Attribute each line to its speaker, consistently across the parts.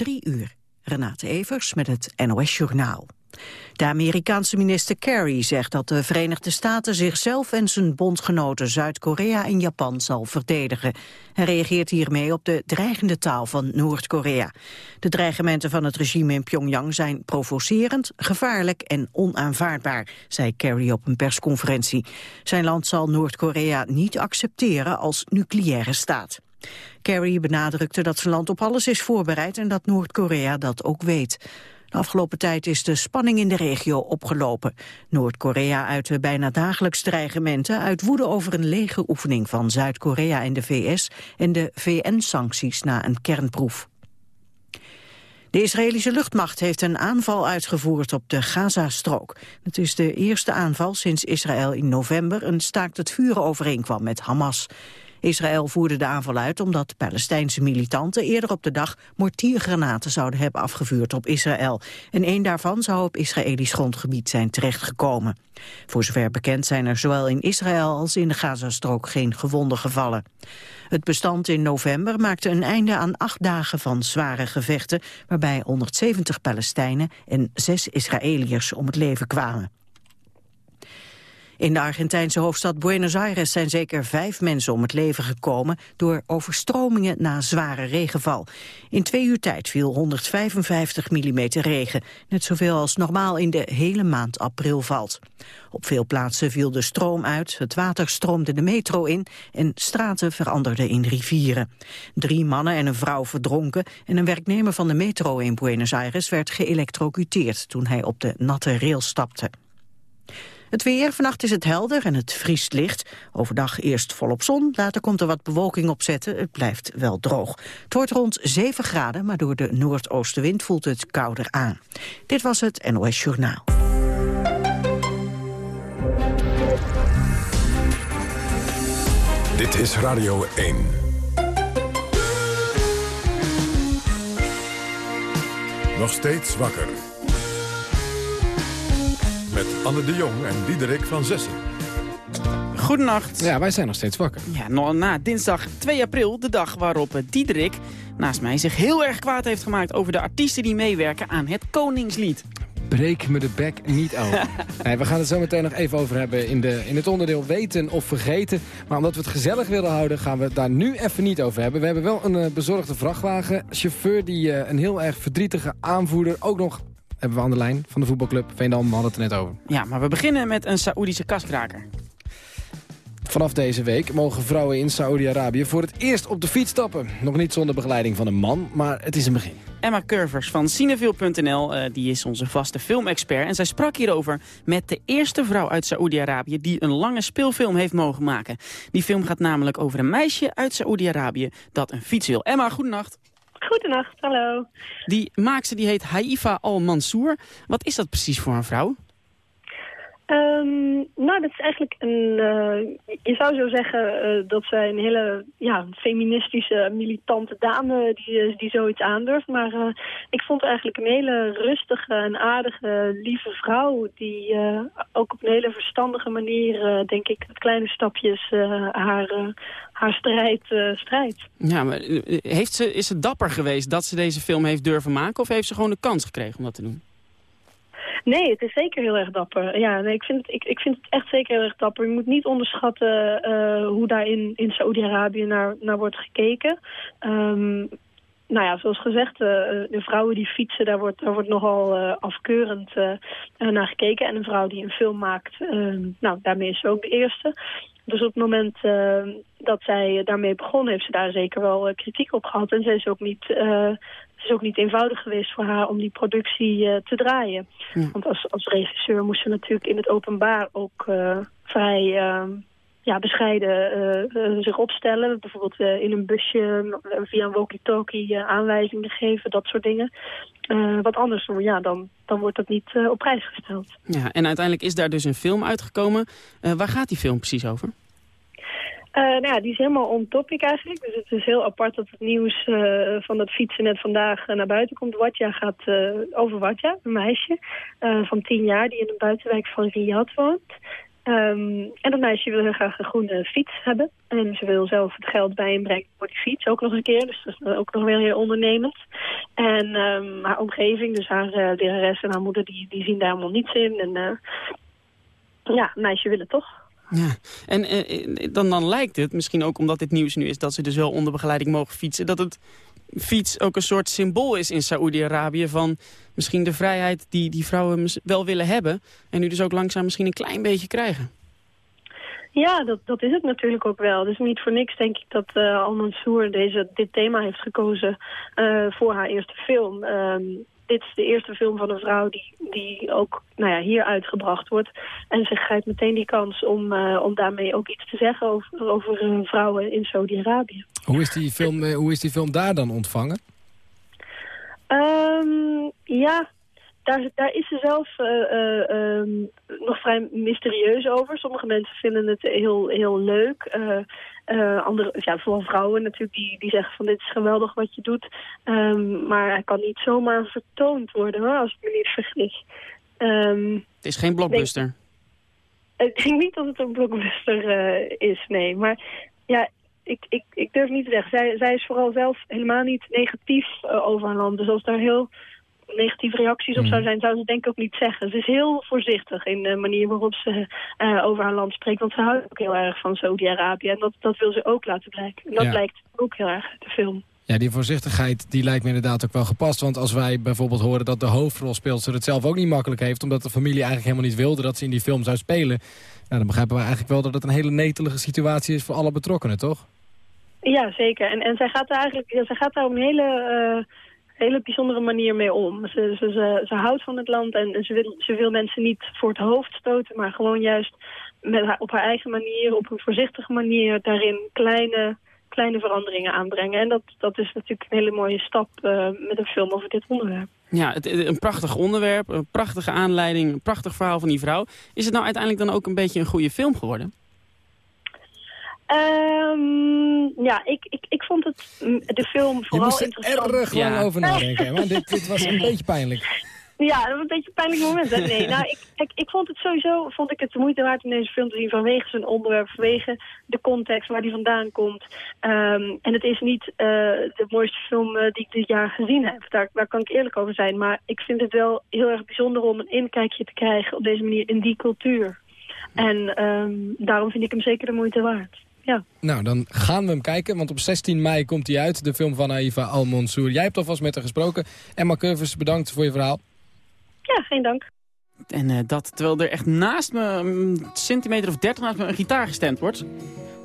Speaker 1: Drie uur. Renate Evers met het NOS Journaal. De Amerikaanse minister Kerry zegt dat de Verenigde Staten zichzelf en zijn bondgenoten Zuid-Korea en Japan zal verdedigen. Hij reageert hiermee op de dreigende taal van Noord-Korea. De dreigementen van het regime in Pyongyang zijn provocerend, gevaarlijk en onaanvaardbaar, zei Kerry op een persconferentie. Zijn land zal Noord-Korea niet accepteren als nucleaire staat. Kerry benadrukte dat zijn land op alles is voorbereid en dat Noord-Korea dat ook weet. De afgelopen tijd is de spanning in de regio opgelopen. Noord-Korea uitte bijna dagelijks dreigementen uit woede over een legeroefening van Zuid-Korea en de VS en de VN-sancties na een kernproef. De Israëlische luchtmacht heeft een aanval uitgevoerd op de Gazastrook. Het is de eerste aanval sinds Israël in november een staakt het vuren overeenkwam met Hamas. Israël voerde de aanval uit omdat Palestijnse militanten eerder op de dag mortiergranaten zouden hebben afgevuurd op Israël. En één daarvan zou op Israëlisch grondgebied zijn terechtgekomen. Voor zover bekend zijn er zowel in Israël als in de Gazastrook geen gewonden gevallen. Het bestand in november maakte een einde aan acht dagen van zware gevechten, waarbij 170 Palestijnen en zes Israëliërs om het leven kwamen. In de Argentijnse hoofdstad Buenos Aires zijn zeker vijf mensen om het leven gekomen door overstromingen na zware regenval. In twee uur tijd viel 155 mm regen, net zoveel als normaal in de hele maand april valt. Op veel plaatsen viel de stroom uit, het water stroomde de metro in en straten veranderden in rivieren. Drie mannen en een vrouw verdronken en een werknemer van de metro in Buenos Aires werd geëlectrocuteerd toen hij op de natte rail stapte. Het weer, vannacht is het helder en het vriest licht. Overdag eerst volop zon, later komt er wat bewolking opzetten. Het blijft wel droog. Het wordt rond 7 graden, maar door de noordoostenwind voelt het kouder aan. Dit was het NOS Journaal.
Speaker 2: Dit is Radio 1. Nog steeds wakker met Anne de Jong en Diederik van Zessen.
Speaker 3: Goedenacht.
Speaker 4: Ja, wij zijn nog steeds wakker.
Speaker 3: Ja, na dinsdag 2 april, de dag waarop eh, Diederik naast mij zich heel erg kwaad heeft gemaakt... over de artiesten die meewerken aan het Koningslied.
Speaker 4: Breek me de bek niet over. nee, we gaan het zo meteen nog even over hebben in, de, in het onderdeel weten of vergeten. Maar omdat we het gezellig willen houden, gaan we het daar nu even niet over hebben. We hebben wel een uh, bezorgde vrachtwagen. Chauffeur die uh, een heel erg verdrietige aanvoerder ook nog hebben we aan de lijn van de voetbalclub Veendam. We hadden het er net over.
Speaker 3: Ja, maar we beginnen met een Saoedische kaskraker.
Speaker 4: Vanaf deze week mogen vrouwen in Saoedi-Arabië voor het eerst op de fiets stappen. Nog niet zonder begeleiding van een man, maar het is een begin.
Speaker 3: Emma Curvers van Cineville.nl, uh, die is onze vaste filmexpert. En zij sprak hierover met de eerste vrouw uit Saoedi-Arabië... die een lange speelfilm heeft mogen maken. Die film gaat namelijk over een meisje uit Saoedi-Arabië dat een fiets wil. Emma, goedenacht.
Speaker 5: Goedenacht, hallo.
Speaker 3: Die maakte die heet Haifa Al-Mansour. Wat is dat precies voor een vrouw?
Speaker 5: Um, nou, dat is eigenlijk een... Uh, je zou zo zeggen uh, dat zij een hele ja, feministische, militante dame die, die zoiets aandurft. Maar uh, ik vond eigenlijk een hele rustige en aardige, lieve vrouw... die ook op een hele verstandige manier, denk ik, met kleine stapjes haar, haar strijd strijdt.
Speaker 3: Ja, maar heeft ze, is ze dapper geweest dat ze deze film heeft durven maken... of heeft ze gewoon de kans gekregen om dat te doen?
Speaker 5: Nee, het is zeker heel erg dapper. Ja, nee, ik, vind het, ik, ik vind het echt zeker heel erg dapper. Je moet niet onderschatten uh, hoe daar in, in Saoedi-Arabië naar, naar wordt gekeken. Um, nou ja, zoals gezegd, uh, de vrouwen die fietsen, daar wordt, daar wordt nogal uh, afkeurend uh, naar gekeken. En een vrouw die een film maakt, ehm, nou, daarmee is ze ook de eerste. Dus op het moment dat zij daarmee begon, heeft ze daar zeker wel kritiek op gehad. En ze is ook niet het is ook niet eenvoudig geweest voor haar om die productie uh, te draaien. Want als, als regisseur moest ze natuurlijk in het openbaar ook uh, vrij uh, ja, bescheiden zich opstellen. Bijvoorbeeld in een busje via een walkie-talkie aanwijzingen geven, dat soort dingen. wat anders doen, ja, dan, dan wordt dat niet op prijs gesteld.
Speaker 3: Ja, en uiteindelijk is daar dus een film uitgekomen. waar gaat die film precies over?
Speaker 5: Uh, nou ja, die is helemaal on topic eigenlijk. Dus het is heel apart dat het nieuws uh, van dat fietsen net vandaag uh, naar buiten komt. Watja gaat over Watja, een meisje van tien jaar die in een buitenwijk van Riyadh woont. Um, en dat meisje wil heel graag een groene fiets hebben. En ze wil zelf het geld bij inbrengen voor die fiets, ook nog een keer. Dus dat is ook nog weer heel ondernemend. En um, haar omgeving, dus haar uh, lerares en haar moeder, die, die zien daar helemaal niets in. En uh, ja, meisje willen toch.
Speaker 3: Ja, en uh, dan, dan lijkt het, misschien ook omdat dit nieuws nu is... dat ze dus wel onder begeleiding mogen fietsen... dat het fiets ook een soort symbool is in Saoedi-Arabië... van misschien de vrijheid die die vrouwen wel willen hebben... en nu dus ook langzaam misschien een klein beetje krijgen.
Speaker 5: Ja, dat, dat is het natuurlijk ook wel. Dus niet voor niks denk ik dat uh, Al Mansour deze, dit thema heeft gekozen uh, voor haar eerste film. Um, dit is de eerste film van een vrouw die, die ook nou ja, hier uitgebracht wordt. En ze grijpt meteen die kans om, uh, om daarmee ook iets te zeggen over, over vrouwen in Saudi-Arabië.
Speaker 4: Hoe, is die film, hoe is die film daar dan ontvangen?
Speaker 5: Um, ja, daar, daar is ze zelf uh, uh, um, nog vrij mysterieus over. Sommige mensen vinden het heel, heel leuk. Uh, andere, ja, vooral vrouwen natuurlijk, die, die zeggen van dit is geweldig wat je doet. Um, maar hij kan niet zomaar vertoond worden, hoor, als ik me niet vergis. Um,
Speaker 3: het is geen blockbuster.
Speaker 5: Denk, ik denk niet dat het een blockbuster is, nee. Maar ja, ik, ik, ik durf niet te zeggen. Zij, zij is vooral zelf helemaal niet negatief over haar land. Dus als daar heel negatieve reacties op zou zijn, zou ze denk ik ook niet zeggen. Ze is heel voorzichtig in de manier waarop ze uh, over haar land spreekt. Want ze houdt ook heel erg van Saudi-Arabië. En dat, dat wil ze ook laten blijken. En dat ja. blijkt ook heel erg uit de film.
Speaker 4: Ja, die voorzichtigheid die lijkt me inderdaad ook wel gepast. Want als wij bijvoorbeeld horen dat de hoofdrolspeelster het zelf ook niet makkelijk heeft... omdat de familie eigenlijk helemaal niet wilde dat ze in die film zou spelen... Nou, dan begrijpen we eigenlijk wel dat het een hele netelige situatie is voor alle betrokkenen, toch?
Speaker 5: Ja, zeker. En, en zij gaat daar eigenlijk ja, zij gaat daar op een hele... Uh, hele bijzondere manier mee om. Ze, ze, ze, houdt van het land en ze wil, ze wil mensen niet voor het hoofd stoten... maar gewoon juist met haar, op haar eigen manier, op een voorzichtige manier... daarin kleine, kleine veranderingen aanbrengen. En dat, dat is natuurlijk een hele mooie stap uh, met een film over dit onderwerp.
Speaker 3: Ja, het, een prachtig onderwerp, een prachtige aanleiding, een prachtig verhaal van die vrouw. Is het nou uiteindelijk dan ook een beetje een goede film geworden?
Speaker 5: Um, ja, ik, ik, ik vond het, de film vooral
Speaker 4: Je moest er erg lang ja. over nadenken, want dit, dit was een beetje pijnlijk.
Speaker 5: Ja, dat was een beetje een pijnlijk moment. Hè? Nee, nou, ik, ik, ik vond het sowieso vond ik het de moeite waard om deze film te zien vanwege zijn onderwerp, vanwege de context waar die vandaan komt. Um, en het is niet uh, de mooiste film uh, die ik dit jaar gezien heb. Daar, daar kan ik eerlijk over zijn. Maar ik vind het wel heel erg bijzonder om een inkijkje te krijgen op deze manier in die cultuur. En um, daarom vind ik hem zeker de moeite waard. Ja.
Speaker 4: Nou, dan gaan we hem kijken, want op 16 mei komt hij uit, de film van Aiva Al-Mansour. Jij hebt alvast met haar gesproken. Emma Curvers, bedankt voor je verhaal.
Speaker 5: Ja, geen dank.
Speaker 3: En uh, dat terwijl er echt naast me, een centimeter of 30 naast me, een gitaar gestemd wordt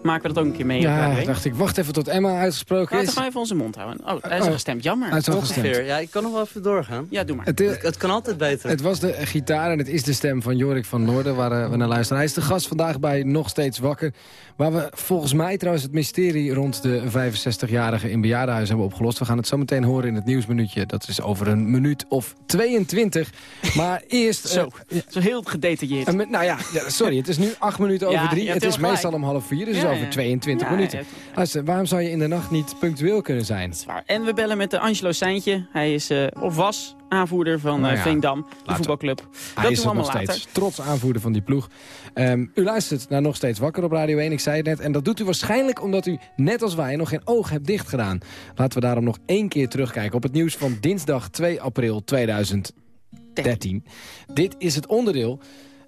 Speaker 3: maken we dat ook een keer mee.
Speaker 4: Ja, dacht ik, wacht even tot Emma uitgesproken
Speaker 3: Laten
Speaker 4: is.
Speaker 3: Laten we even onze mond houden. Oh, hij is oh. gestemd, jammer.
Speaker 4: Hij is al gestemd.
Speaker 6: Ja, ik kan nog wel even doorgaan.
Speaker 3: Ja, doe maar.
Speaker 6: Het, het, het, kan altijd beter.
Speaker 4: Het was de gitaar en het is de stem van Jorik van Noorden waar uh, we naar luisteren. Hij is de gast vandaag bij Nog Steeds Wakker. Waar we volgens mij trouwens het mysterie rond de 65-jarige in bejaardenhuis hebben opgelost. We gaan het zo meteen horen in het nieuwsminuutje. Dat is over een minuut of 22. Maar eerst...
Speaker 3: zo, uh, zo heel gedetailleerd.
Speaker 4: Uh, nou ja, sorry, het is nu acht minuten over drie. het is meestal om half vier, dus ja, over 22 minuten. Luister, waarom zou je in de nacht niet punctueel kunnen zijn?
Speaker 3: En we bellen met de Angelo Seintje. Hij is, uh, of was, aanvoerder van nou ja, Veendam, de voetbalclub.
Speaker 4: Hij dat is doen we nog later. steeds trots aanvoerder van die ploeg. Um, u luistert naar Nog Steeds Wakker op Radio 1, ik zei het net. En dat doet u waarschijnlijk omdat u, net als wij, nog geen oog hebt dichtgedaan. Laten we daarom nog één keer terugkijken op het nieuws van dinsdag 2 april 2013. Dit is het onderdeel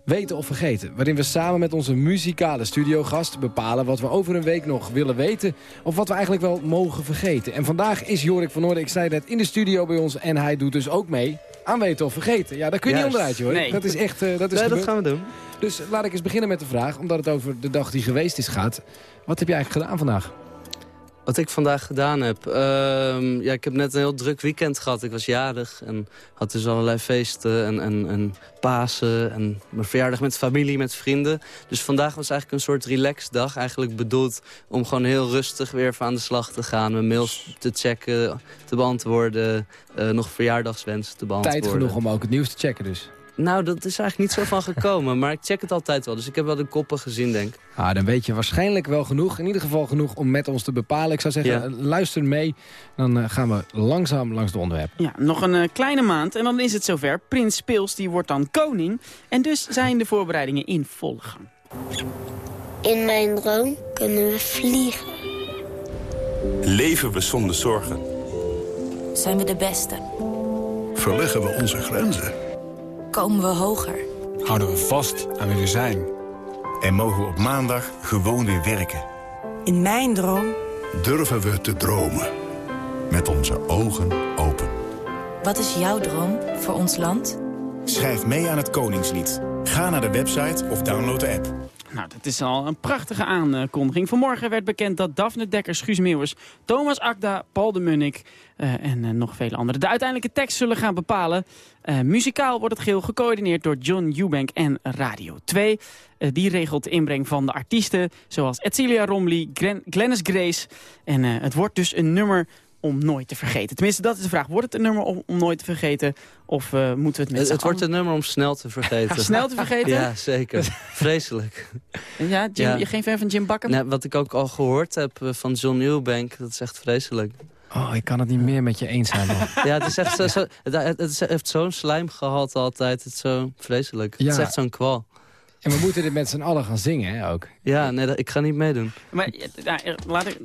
Speaker 4: Weten of Vergeten, waarin we samen met onze muzikale studiogast bepalen wat we over een week nog willen weten of wat we eigenlijk wel mogen vergeten. En vandaag is Jorik van Noorden, ik zei net, in de studio bij ons en hij doet dus ook mee aan Weten of Vergeten. Ja, daar kun je Juist. niet onderuit, Jorik.
Speaker 3: Nee.
Speaker 4: Dat is echt... Uh, dat is
Speaker 6: nee, dat gaan we doen.
Speaker 4: Dus laat ik eens beginnen met de vraag, omdat het over de dag die geweest is gaat. Wat heb je eigenlijk gedaan vandaag?
Speaker 6: Wat ik vandaag gedaan heb? Uh, ja, ik heb net een heel druk weekend gehad. Ik was jarig en had dus allerlei feesten en, en, en Pasen en mijn verjaardag met familie, met vrienden. Dus vandaag was eigenlijk een soort relaxdag. Eigenlijk bedoeld om gewoon heel rustig weer even aan de slag te gaan. Mijn mails te checken, te beantwoorden. Uh, nog verjaardagswensen te beantwoorden.
Speaker 4: Tijd genoeg om ook het nieuws te checken dus.
Speaker 6: Nou, dat is eigenlijk niet zo van gekomen. maar ik check het altijd wel. Dus ik heb wel de koppen gezien, denk ik.
Speaker 4: Ah, dan weet je waarschijnlijk wel genoeg. In ieder geval genoeg om met ons te bepalen. Ik zou zeggen, ja. luister mee. Dan uh, gaan we langzaam langs de onderwerpen.
Speaker 3: Ja, nog een uh, kleine maand en dan is het zover. Prins Speels die wordt dan koning. En dus zijn de voorbereidingen in volle gang.
Speaker 7: In mijn droom kunnen we vliegen.
Speaker 8: Leven we zonder zorgen. Zijn we de beste?
Speaker 9: Verleggen we onze grenzen?
Speaker 8: Komen we hoger?
Speaker 10: Houden we vast aan wie we zijn?
Speaker 11: En mogen we op maandag gewoon weer werken?
Speaker 12: In mijn droom...
Speaker 9: Durven we te dromen?
Speaker 13: Met onze ogen open.
Speaker 8: Wat is jouw droom voor ons land?
Speaker 11: Schrijf mee aan het Koningslied. Ga naar de website of download de app.
Speaker 3: Nou, dat is al een prachtige aankondiging. Vanmorgen werd bekend dat Daphne Dekker, Guus Meeuwers, Thomas Akda, Paul de Munnik uh, en uh, nog vele anderen de uiteindelijke tekst zullen gaan bepalen. Uh, muzikaal wordt het geheel gecoördineerd door John Eubank en Radio 2. die regelt de inbreng van de artiesten zoals Edcilia Romley, Glen Glennis Grace. En het wordt dus een nummer om nooit te vergeten? Tenminste, dat is de vraag. Wordt het een nummer om, om nooit te vergeten? Of uh, moeten we het met
Speaker 6: Het, het wordt een nummer om snel te vergeten.
Speaker 3: snel te vergeten?
Speaker 6: Ja, zeker. Vreselijk.
Speaker 3: Ja, Jim, ja. je geen fan van Jim Bakken?
Speaker 6: Nee, wat ik ook al gehoord heb van John Newbank, dat is echt vreselijk.
Speaker 4: Oh, ik kan het niet meer met je eens zijn. Man.
Speaker 6: ja, het is echt zo, zo het, het, heeft zo'n slijm gehad altijd. Het is zo vreselijk. Ja. Het is echt zo'n kwal.
Speaker 4: En we moeten dit met z'n allen gaan zingen, hè, ook.
Speaker 6: Ja, nee, ik ga niet meedoen.
Speaker 3: Maar ja, laat ik,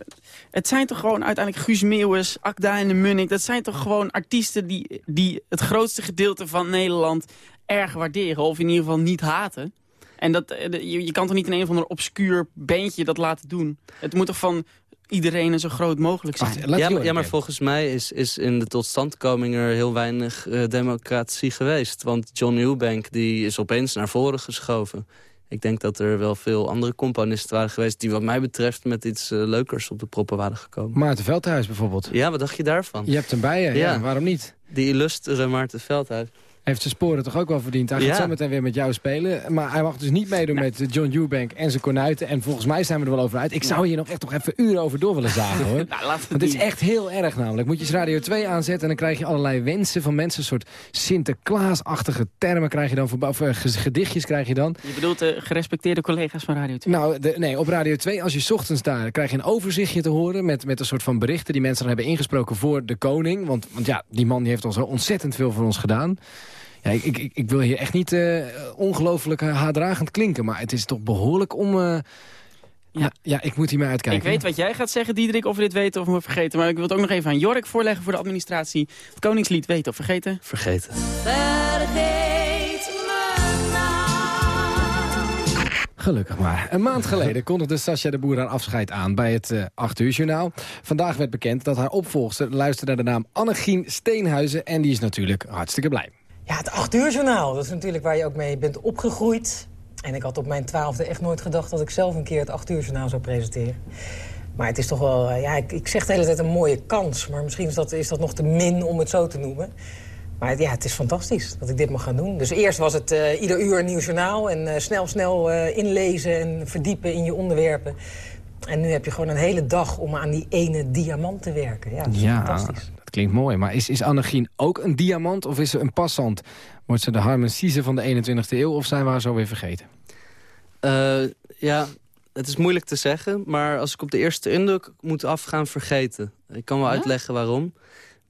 Speaker 3: het zijn toch gewoon uiteindelijk Guus Meeuwis, Akda en de Munnik... dat zijn toch gewoon artiesten die, die het grootste gedeelte van Nederland erg waarderen... of in ieder geval niet haten? En dat, je, je kan toch niet in een of ander obscuur bandje dat laten doen? Het moet toch van iedereen zo groot mogelijk zijn.
Speaker 6: Ach, ja, maar, ja, maar volgens mij is, is in de totstandkoming er heel weinig uh, democratie geweest. Want John Eubank die is opeens naar voren geschoven. Ik denk dat er wel veel andere componisten waren geweest... die wat mij betreft met iets uh, leukers op de proppen waren gekomen.
Speaker 4: Maarten Veldhuis bijvoorbeeld.
Speaker 6: Ja, wat dacht je daarvan?
Speaker 4: Je hebt hem bij je, ja. ja waarom niet?
Speaker 6: Die illustere Maarten Veldhuis
Speaker 4: heeft zijn sporen toch ook wel verdiend. Hij gaat ja. zo meteen weer met jou spelen. Maar hij mag dus niet meedoen met John Eubank en zijn kornuiten. En volgens mij zijn we er wel over uit. Ik zou hier nog echt nog even uren over door willen zagen hoor. nou, Want het is echt heel erg namelijk. Moet je eens Radio 2 aanzetten en dan krijg je allerlei wensen van mensen. Een soort Sinterklaasachtige termen krijg je dan. Voor, of uh, gedichtjes krijg je dan.
Speaker 3: Je bedoelt de gerespecteerde collega's van Radio 2?
Speaker 4: Nou, de, nee, op Radio 2 als je ochtends daar krijg je een overzichtje te horen. Met, met een soort van berichten die mensen dan hebben ingesproken voor de koning. Want, want ja, die man die heeft al zo ontzettend veel voor ons gedaan. Ja, ik, ik, ik wil hier echt niet uh, ongelooflijk haardragend klinken. Maar het is toch behoorlijk om... Uh, ja. ja, ik moet hier maar uitkijken.
Speaker 3: Ik weet wat jij gaat zeggen, Diederik, of we dit weten of we vergeten. Maar ik wil het ook nog even aan Jork voorleggen voor de administratie. Het Koningslied weten of vergeten?
Speaker 6: Vergeten.
Speaker 8: Vergeet me nou.
Speaker 4: Gelukkig maar. Een maand geleden kondigde Sascha de Boer haar afscheid aan bij het uh, 8 uur journaal. Vandaag werd bekend dat haar opvolgster luisterde naar de naam Annegien Steenhuizen. En die is natuurlijk hartstikke blij.
Speaker 12: Ja, het 8 uur journaal. Dat is natuurlijk waar je ook mee bent opgegroeid. En ik had op mijn twaalfde echt nooit gedacht dat ik zelf een keer het 8 uur journaal zou presenteren. Maar het is toch wel, ja, ik, ik, zeg de hele tijd een mooie kans. Maar misschien is dat, is dat nog te min om het zo te noemen. Maar ja, het is fantastisch dat ik dit mag gaan doen. Dus eerst was het uh, ieder uur een nieuw journaal. En uh, snel, snel uh, inlezen en verdiepen in je onderwerpen. En nu heb je gewoon een hele dag om aan die ene diamant te werken. Ja, dat is
Speaker 4: ja,
Speaker 12: fantastisch.
Speaker 4: Klinkt mooi. Maar is, is Annegien ook een diamant of is ze een passant? Wordt ze de Harmon van de 21e eeuw of zijn we haar zo weer vergeten?
Speaker 6: Uh, ja, het is moeilijk te zeggen. Maar als ik op de eerste indruk moet afgaan, vergeten. Ik kan wel ja? uitleggen waarom.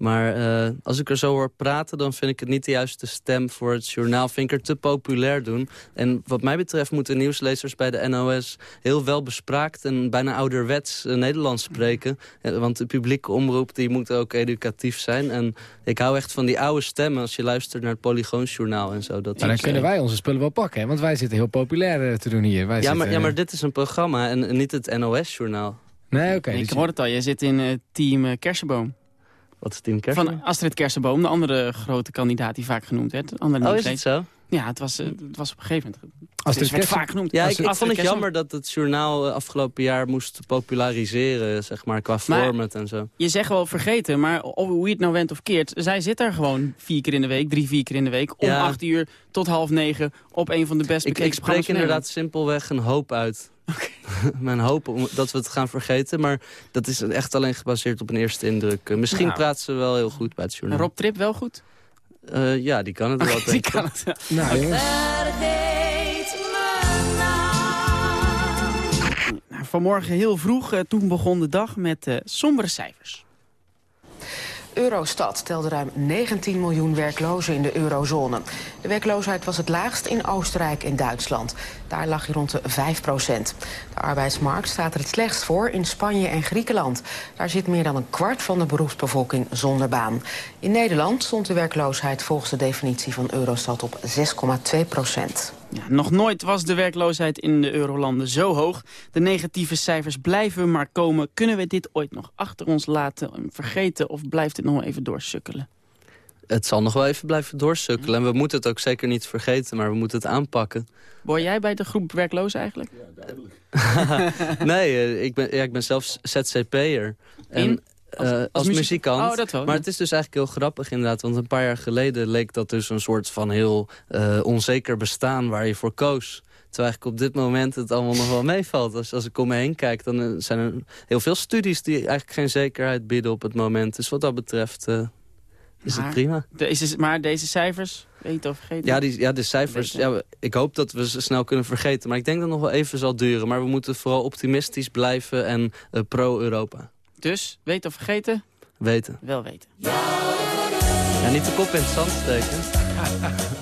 Speaker 6: Maar uh, als ik er zo hoor praten, dan vind ik het niet de juiste stem voor het journaal. Vind ik er te populair doen. En wat mij betreft moeten nieuwslezers bij de NOS heel wel bespraakt en bijna ouderwets uh, Nederlands spreken. Uh, want de publieke omroep die moet ook educatief zijn. En ik hou echt van die oude stemmen als je luistert naar het Polygoonjournaal en zo. Dat
Speaker 4: maar dan kunnen wij onze spullen wel pakken, hè? want wij zitten heel populair te doen hier. Wij
Speaker 6: ja,
Speaker 4: zitten,
Speaker 6: maar, ja, maar dit is een programma en, en niet het NOS-journaal.
Speaker 4: Nee, oké. Okay,
Speaker 3: ik dus hoor het al, je zit in team Kersenboom.
Speaker 6: Wat is Team Kersenboom?
Speaker 3: Van Astrid Kersenboom, de andere grote kandidaat die vaak genoemd werd. Andere
Speaker 6: oh, is het zo?
Speaker 3: Ja, het was, het was op een gegeven moment...
Speaker 4: Astrid
Speaker 3: werd vaak genoemd.
Speaker 6: Ja, ik, ik vond het jammer dat het journaal afgelopen jaar moest populariseren, zeg maar, qua maar format en zo.
Speaker 3: Je zegt wel vergeten, maar hoe je het nou went of keert... zij zit daar gewoon vier keer in de week, drie, vier keer in de week... om ja. acht uur tot half negen op een van de best bekeken
Speaker 6: Ik, ik spreek inderdaad simpelweg een hoop uit.
Speaker 3: Okay.
Speaker 6: Mijn hoop om, dat we het gaan vergeten. Maar dat is echt alleen gebaseerd op een eerste indruk. Uh, misschien nou. praat ze wel heel goed bij het journaal.
Speaker 3: Rob Trip wel goed?
Speaker 6: Uh, ja, die kan het wel.
Speaker 3: die kan het wel.
Speaker 4: Nou.
Speaker 3: Nou, vanmorgen heel vroeg, uh, toen begon de dag met uh, sombere cijfers.
Speaker 14: Eurostad telde ruim 19 miljoen werklozen in de eurozone. De werkloosheid was het laagst in Oostenrijk en Duitsland. Daar lag hij rond de 5 procent. De arbeidsmarkt staat er het slechtst voor in Spanje en Griekenland. Daar zit meer dan een kwart van de beroepsbevolking zonder baan. In Nederland stond de werkloosheid volgens de definitie van Eurostad op 6,2 procent.
Speaker 3: Ja, nog nooit was de werkloosheid in de eurolanden zo hoog. De negatieve cijfers blijven maar komen. Kunnen we dit ooit nog achter ons laten vergeten... of blijft het nog even doorsukkelen?
Speaker 6: Het zal nog wel even blijven doorsukkelen. En we moeten het ook zeker niet vergeten, maar we moeten het aanpakken.
Speaker 3: Hoor jij bij de groep werklozen eigenlijk?
Speaker 6: nee, eh, ik, ben, ja, ik ben zelf ZZP'er. En
Speaker 3: Als-
Speaker 6: eh,
Speaker 3: als
Speaker 6: als, muzikant.
Speaker 3: Oh, dat wel,
Speaker 6: maar
Speaker 3: ja.
Speaker 6: het is dus eigenlijk heel grappig inderdaad. Want een paar jaar geleden leek dat dus een soort van heel eh, onzeker bestaan waar je voor koos. Terwijl eigenlijk op dit moment het allemaal nog wel meevalt. Als, als ik om me heen kijk, dan eh, zijn er heel veel studies die eigenlijk geen zekerheid bieden op het moment. Dus wat dat betreft is
Speaker 3: Maar
Speaker 6: het prima.
Speaker 3: Deze, maar deze cijfers, weet of vergeten?
Speaker 6: Ja, die, ja de cijfers, ja, ik hoop dat we ze snel kunnen vergeten. Maar ik denk dat het nog wel even zal duren. Maar we moeten vooral optimistisch blijven en pro-Europa
Speaker 3: Dus, weet of vergeten?
Speaker 6: weten.
Speaker 3: Wel weten.
Speaker 6: Ja, niet de kop in het zand steken.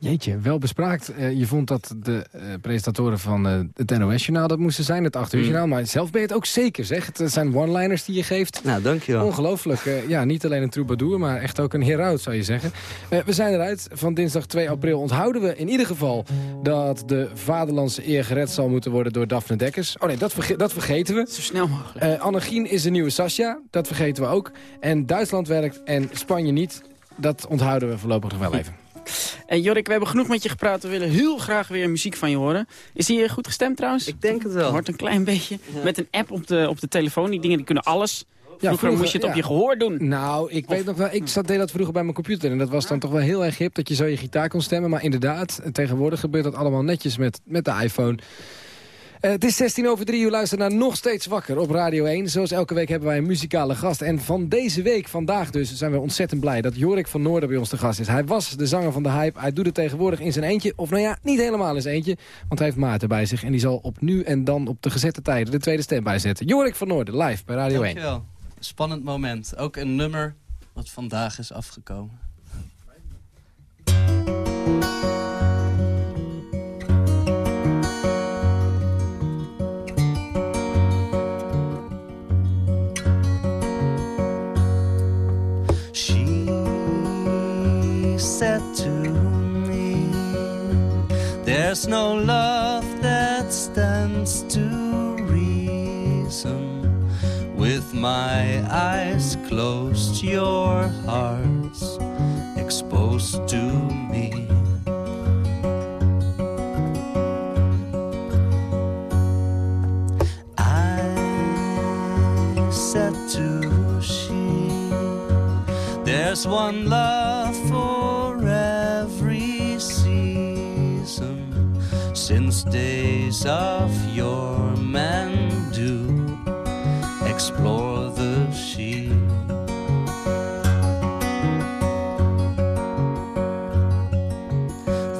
Speaker 4: Jeetje, wel bespraakt. Eh, je vond dat de eh, presentatoren van eh, het NOS-journaal dat moesten zijn, het 8 uur journaal. Maar zelf ben je het ook zeker, zeg. Het zijn one-liners die je geeft.
Speaker 6: Nou, dankjewel.
Speaker 4: Ongelooflijk. eh, ja, niet alleen een troubadour, maar echt ook een heraut, zou je zeggen. Eh, we zijn eruit. Van dinsdag 2 april onthouden we in ieder geval... dat de vaderlandse eer gered zal moeten worden door Daphne Dekkers. Oh nee, dat, verge- dat vergeten we.
Speaker 3: Zo snel mogelijk.
Speaker 4: Eh Annegien is de nieuwe Sascha. Dat vergeten we ook. En Duitsland werkt en Spanje niet. Dat onthouden we voorlopig nog wel even.
Speaker 3: En Jorik, we hebben genoeg met je gepraat. We willen heel graag weer muziek van je horen. Is hij goed gestemd trouwens?
Speaker 6: Ik denk het wel.
Speaker 3: Hoort een klein beetje. Met een app op de, op de telefoon. Die dingen die kunnen alles. Vroeger,
Speaker 4: vroeger,
Speaker 3: moest je het op
Speaker 4: ja.
Speaker 3: je gehoor doen.
Speaker 4: Nou, ik weet nog wel, ik zat, deed dat vroeger bij mijn computer. En dat was dan toch wel heel erg hip dat je zo je gitaar kon stemmen. Maar inderdaad, tegenwoordig gebeurt dat allemaal netjes met, met de iPhone. Eh, het is 16 over 3 uur, luister naar Nog Steeds Wakker op Radio 1. Zoals elke week hebben wij een muzikale gast. En van deze week, vandaag dus, zijn we ontzettend blij dat Jorik van Noorden bij ons te gast is. Hij was de zanger van de Hype. Hij doet het tegenwoordig in zijn eentje. Of nou ja, niet helemaal in zijn eentje. Want hij heeft Maarten bij zich. En die zal op nu en dan op de gezette tijden de tweede stem bijzetten. Jorik van Noorden, live bij Radio 1.
Speaker 6: Dankjewel. Spannend moment. Ook een nummer wat vandaag is afgekomen. There's no love that stands to reason. With my eyes closed, your heart's exposed to me. I said to she, There's one love since days of your men do explore the sea.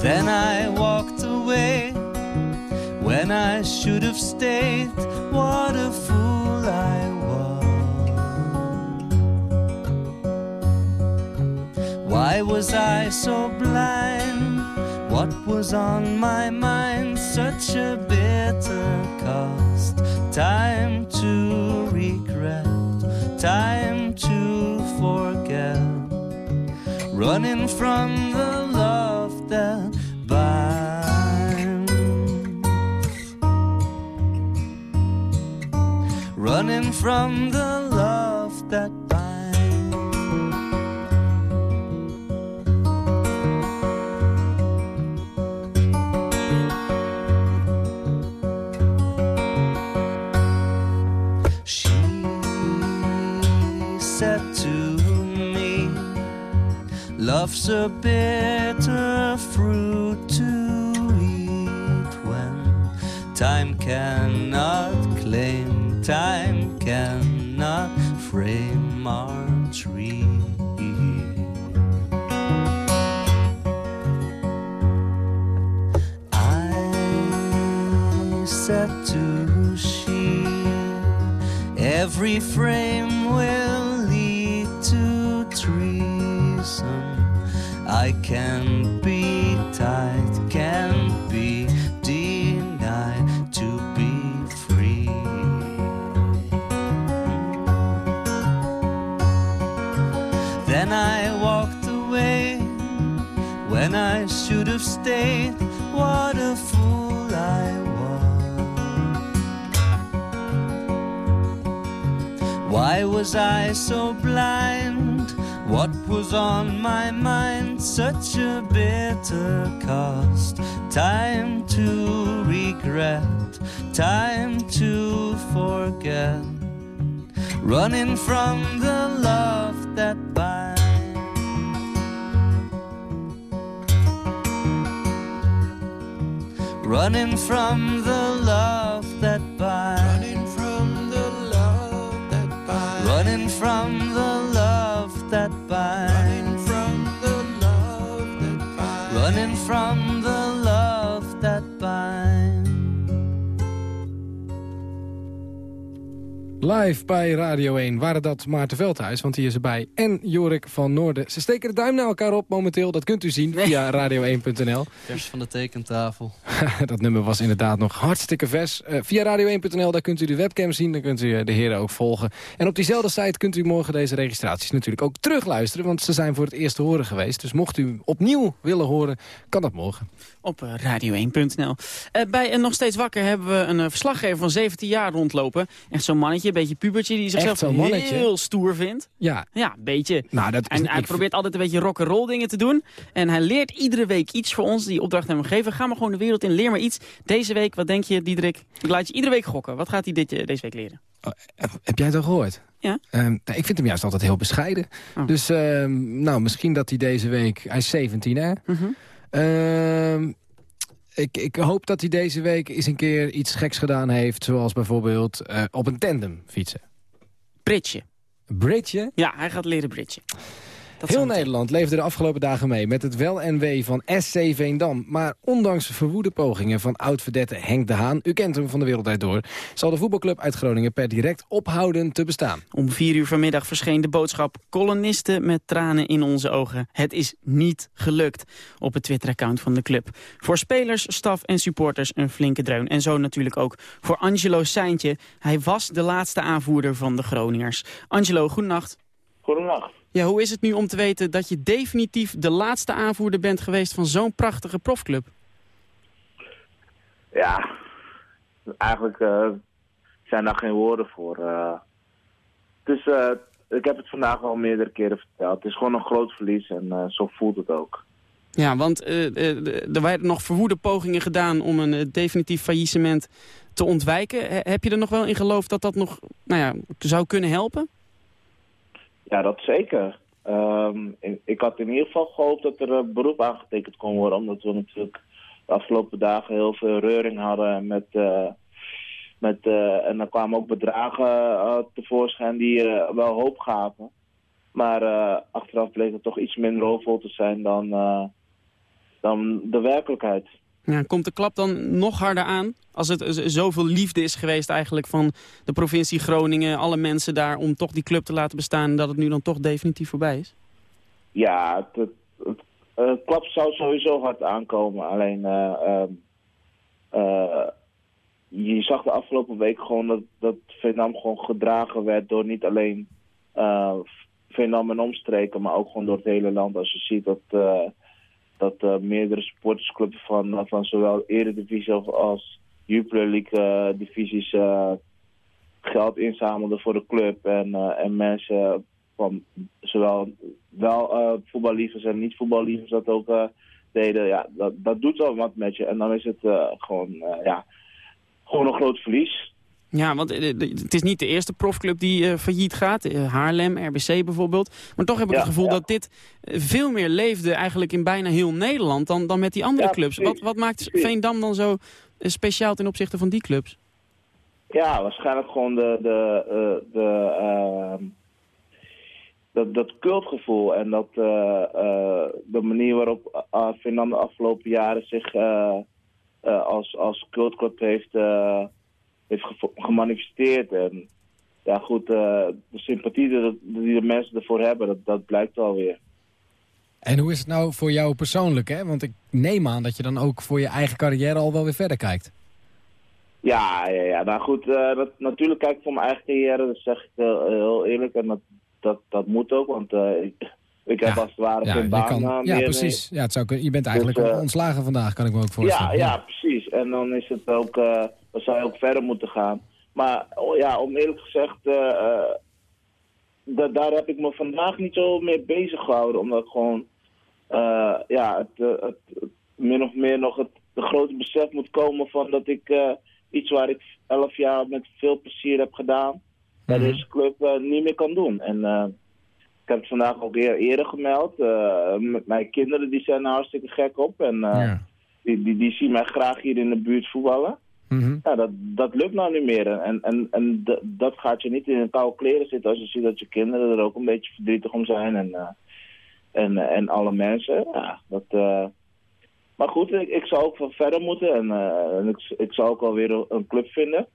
Speaker 6: Then I walked away when I should have stayed. What a fool I was. Why was I so blind? What was on my mind? Such a bitter cost. Time to regret, time to forget. Running from the love that binds. Running from the A bitter fruit to eat when time cannot claim, time cannot frame our tree. I said to she, every frame What a fool I was. Why was I so blind? What was on my mind? Such a bitter cost. Time to regret, time to forget. Running from the love that Running from the love that binds.
Speaker 4: Live bij Radio 1 waren dat Maarten Veldhuis, want die is erbij. En Jorik van Noorden. Ze steken de duim naar elkaar op momenteel. Dat kunt u zien via radio1.nl.
Speaker 6: Vers van de tekentafel.
Speaker 4: dat nummer was inderdaad nog hartstikke vers. Eh, via radio1.nl, daar kunt u de webcam zien. Dan kunt u eh, de heren ook volgen. En op diezelfde site kunt u morgen deze registraties natuurlijk ook terugluisteren. Want ze zijn voor het eerst te horen geweest. Dus mocht u opnieuw willen horen, kan dat morgen.
Speaker 3: Op eh, radio1.nl. Eh, bij en Nog Steeds Wakker hebben we een eh, verslaggever van 17 jaar rondlopen. Echt zo'n mannetje, een beetje pubertje, die zichzelf heel stoer vindt.
Speaker 4: Ja.
Speaker 3: Ja, een beetje.
Speaker 4: Nou, dat
Speaker 3: En hij probeert altijd een beetje rock'n'roll dingen te doen. En hij leert iedere week iets voor ons. Die opdracht hebben we gegeven. Ga maar gewoon de wereld in, leer maar iets. Deze week, wat denk je, Diederik? Ik laat je iedere week gokken. Wat gaat hij dit, deze week leren?
Speaker 4: Heb- Heb jij het al gehoord?
Speaker 3: Ja.
Speaker 4: Ehm, nou, ik vind hem juist altijd heel bescheiden.
Speaker 3: Oh.
Speaker 4: Dus ehm, nou, misschien dat hij deze week... Hij is 17, hè?
Speaker 3: Mhm.
Speaker 4: Ehm, ik, ik hoop dat hij deze week eens een keer iets geks gedaan heeft. Zoals bijvoorbeeld eh, op een tandem fietsen.
Speaker 3: Bridge.
Speaker 4: Bridge?
Speaker 3: Ja, hij gaat leren bridge. Dat
Speaker 4: Heel Nederland leefde de afgelopen dagen mee met het wel en wee van SC Veendam. Maar ondanks verwoede pogingen van oud-verdette Henk de Haan... u kent hem van de Wereldwijd Door... zal de voetbalclub uit Groningen per direct ophouden te bestaan.
Speaker 3: Om vier uur vanmiddag verscheen de boodschap... kolonisten met tranen in onze ogen. Het is niet gelukt op het Twitter-account van de club. Voor spelers, staf en supporters een flinke dreun. En zo natuurlijk ook voor Angelo Seintje. Hij was de laatste aanvoerder van de Groningers. Angelo, goedenacht.
Speaker 15: Goedenacht.
Speaker 3: Ja, hoe is het nu om te weten dat je definitief de laatste aanvoerder bent geweest... van zo'n prachtige profclub?
Speaker 15: Ja, eigenlijk eh, zijn daar geen woorden voor. dus ik heb het vandaag al meerdere keren verteld. Het is gewoon een groot verlies en zo voelt het ook.
Speaker 3: Ja, want er werden nog verwoede pogingen gedaan om een definitief faillissement te ontwijken. He- heb je er nog wel in geloofd dat dat nog nou ja, zou kunnen helpen?
Speaker 15: Ja, dat zeker. Ehm, ik, had in ieder geval gehoopt dat er een beroep aangetekend kon worden. Omdat we natuurlijk de afgelopen dagen heel veel reuring hadden. Met, eh, met, eh, en er kwamen ook bedragen eh, tevoorschijn die wel hoop gaven. Maar achteraf bleek het toch iets minder hoopvol te zijn dan, dan de werkelijkheid.
Speaker 3: Ja, komt de klap dan nog harder aan? Als het zoveel liefde is geweest eigenlijk van de provincie Groningen... alle mensen daar om toch die club te laten bestaan... dat het nu dan toch definitief voorbij is?
Speaker 15: Ja, het, klap zou sowieso hard aankomen. Alleen, eh, ehm, eh, je zag de afgelopen week gewoon dat, dat Vietnam gewoon gedragen werd door niet alleen eh Vietnam en omstreken, maar ook gewoon door het hele land. Als je ziet dat, dat eh, meerdere supportersclubs van, van zowel Eredivisie als, als Jupiler League eh, divisies eh, geld inzamelden voor de club. En, eh, en mensen van zowel wel eh voetballiefers en niet voetballiefers dat ook eh, deden. Ja, dat, dat doet wel wat met je. En dan is het eh, gewoon, eh, ja, gewoon een groot verlies.
Speaker 3: Ja, want eh, het is niet de eerste profclub die eh, failliet gaat. Eh, Haarlem, RBC bijvoorbeeld. Maar toch heb ik
Speaker 15: Ja,
Speaker 3: het gevoel
Speaker 15: ja.
Speaker 3: dat dit veel meer leefde eigenlijk in bijna heel Nederland dan, dan met die andere
Speaker 15: Ja,
Speaker 3: clubs. Wat, wat maakt. Veendam dan zo speciaal ten opzichte van die clubs?
Speaker 15: Ja, waarschijnlijk gewoon de, de, de, ehm, dat, dat cultgevoel en dat, de manier waarop Finland de afgelopen jaren zich als, als cultclub heeft, heeft gemanifesteerd. En ja goed, eh, de sympathie die, de- die de mensen ervoor hebben, dat, dat blijkt alweer.
Speaker 4: En hoe is het nou voor jou persoonlijk? Hè? Want ik neem aan dat je dan ook voor je eigen carrière al wel weer verder kijkt.
Speaker 15: Ja, ja, ja. Nou goed, eh, dat, natuurlijk kijk ik voor mijn eigen carrière. Dat zeg ik heel, heel eerlijk. En dat, dat, dat moet ook, want eh, ik, ik heb als het ware
Speaker 4: Ja,
Speaker 15: geen baan
Speaker 4: kan, ja precies. Ja, het zou, je bent eigenlijk
Speaker 15: Dus, eh,
Speaker 4: ontslagen vandaag, kan ik me ook voorstellen.
Speaker 15: Ja, ja, precies. En dan is het ook, eh, dan zou je ook verder moeten gaan. Maar oh, ja, om eerlijk gezegd, eh, da- daar heb ik me vandaag niet zo mee bezig gehouden. Omdat ik gewoon, ja, het, het, het min of meer nog het, de grote besef moet komen van dat ik iets waar ik elf jaar met veel plezier heb gedaan, bij deze club niet meer kan doen. En ik heb het vandaag ook eer, eerder gemeld. Eh, mijn kinderen die zijn er hartstikke gek op. En eh, die, die, die zien mij graag hier in de buurt voetballen. Ja, dat, dat lukt nou niet meer. En, en, en dat gaat je niet in een koude kleren zitten als je ziet dat je kinderen er ook een beetje verdrietig om zijn. En, eh, en, en alle mensen. Ja, dat, Maar goed, ik, ik zou ook wel verder moeten. En, en ik, ik zou ook alweer een, club vinden.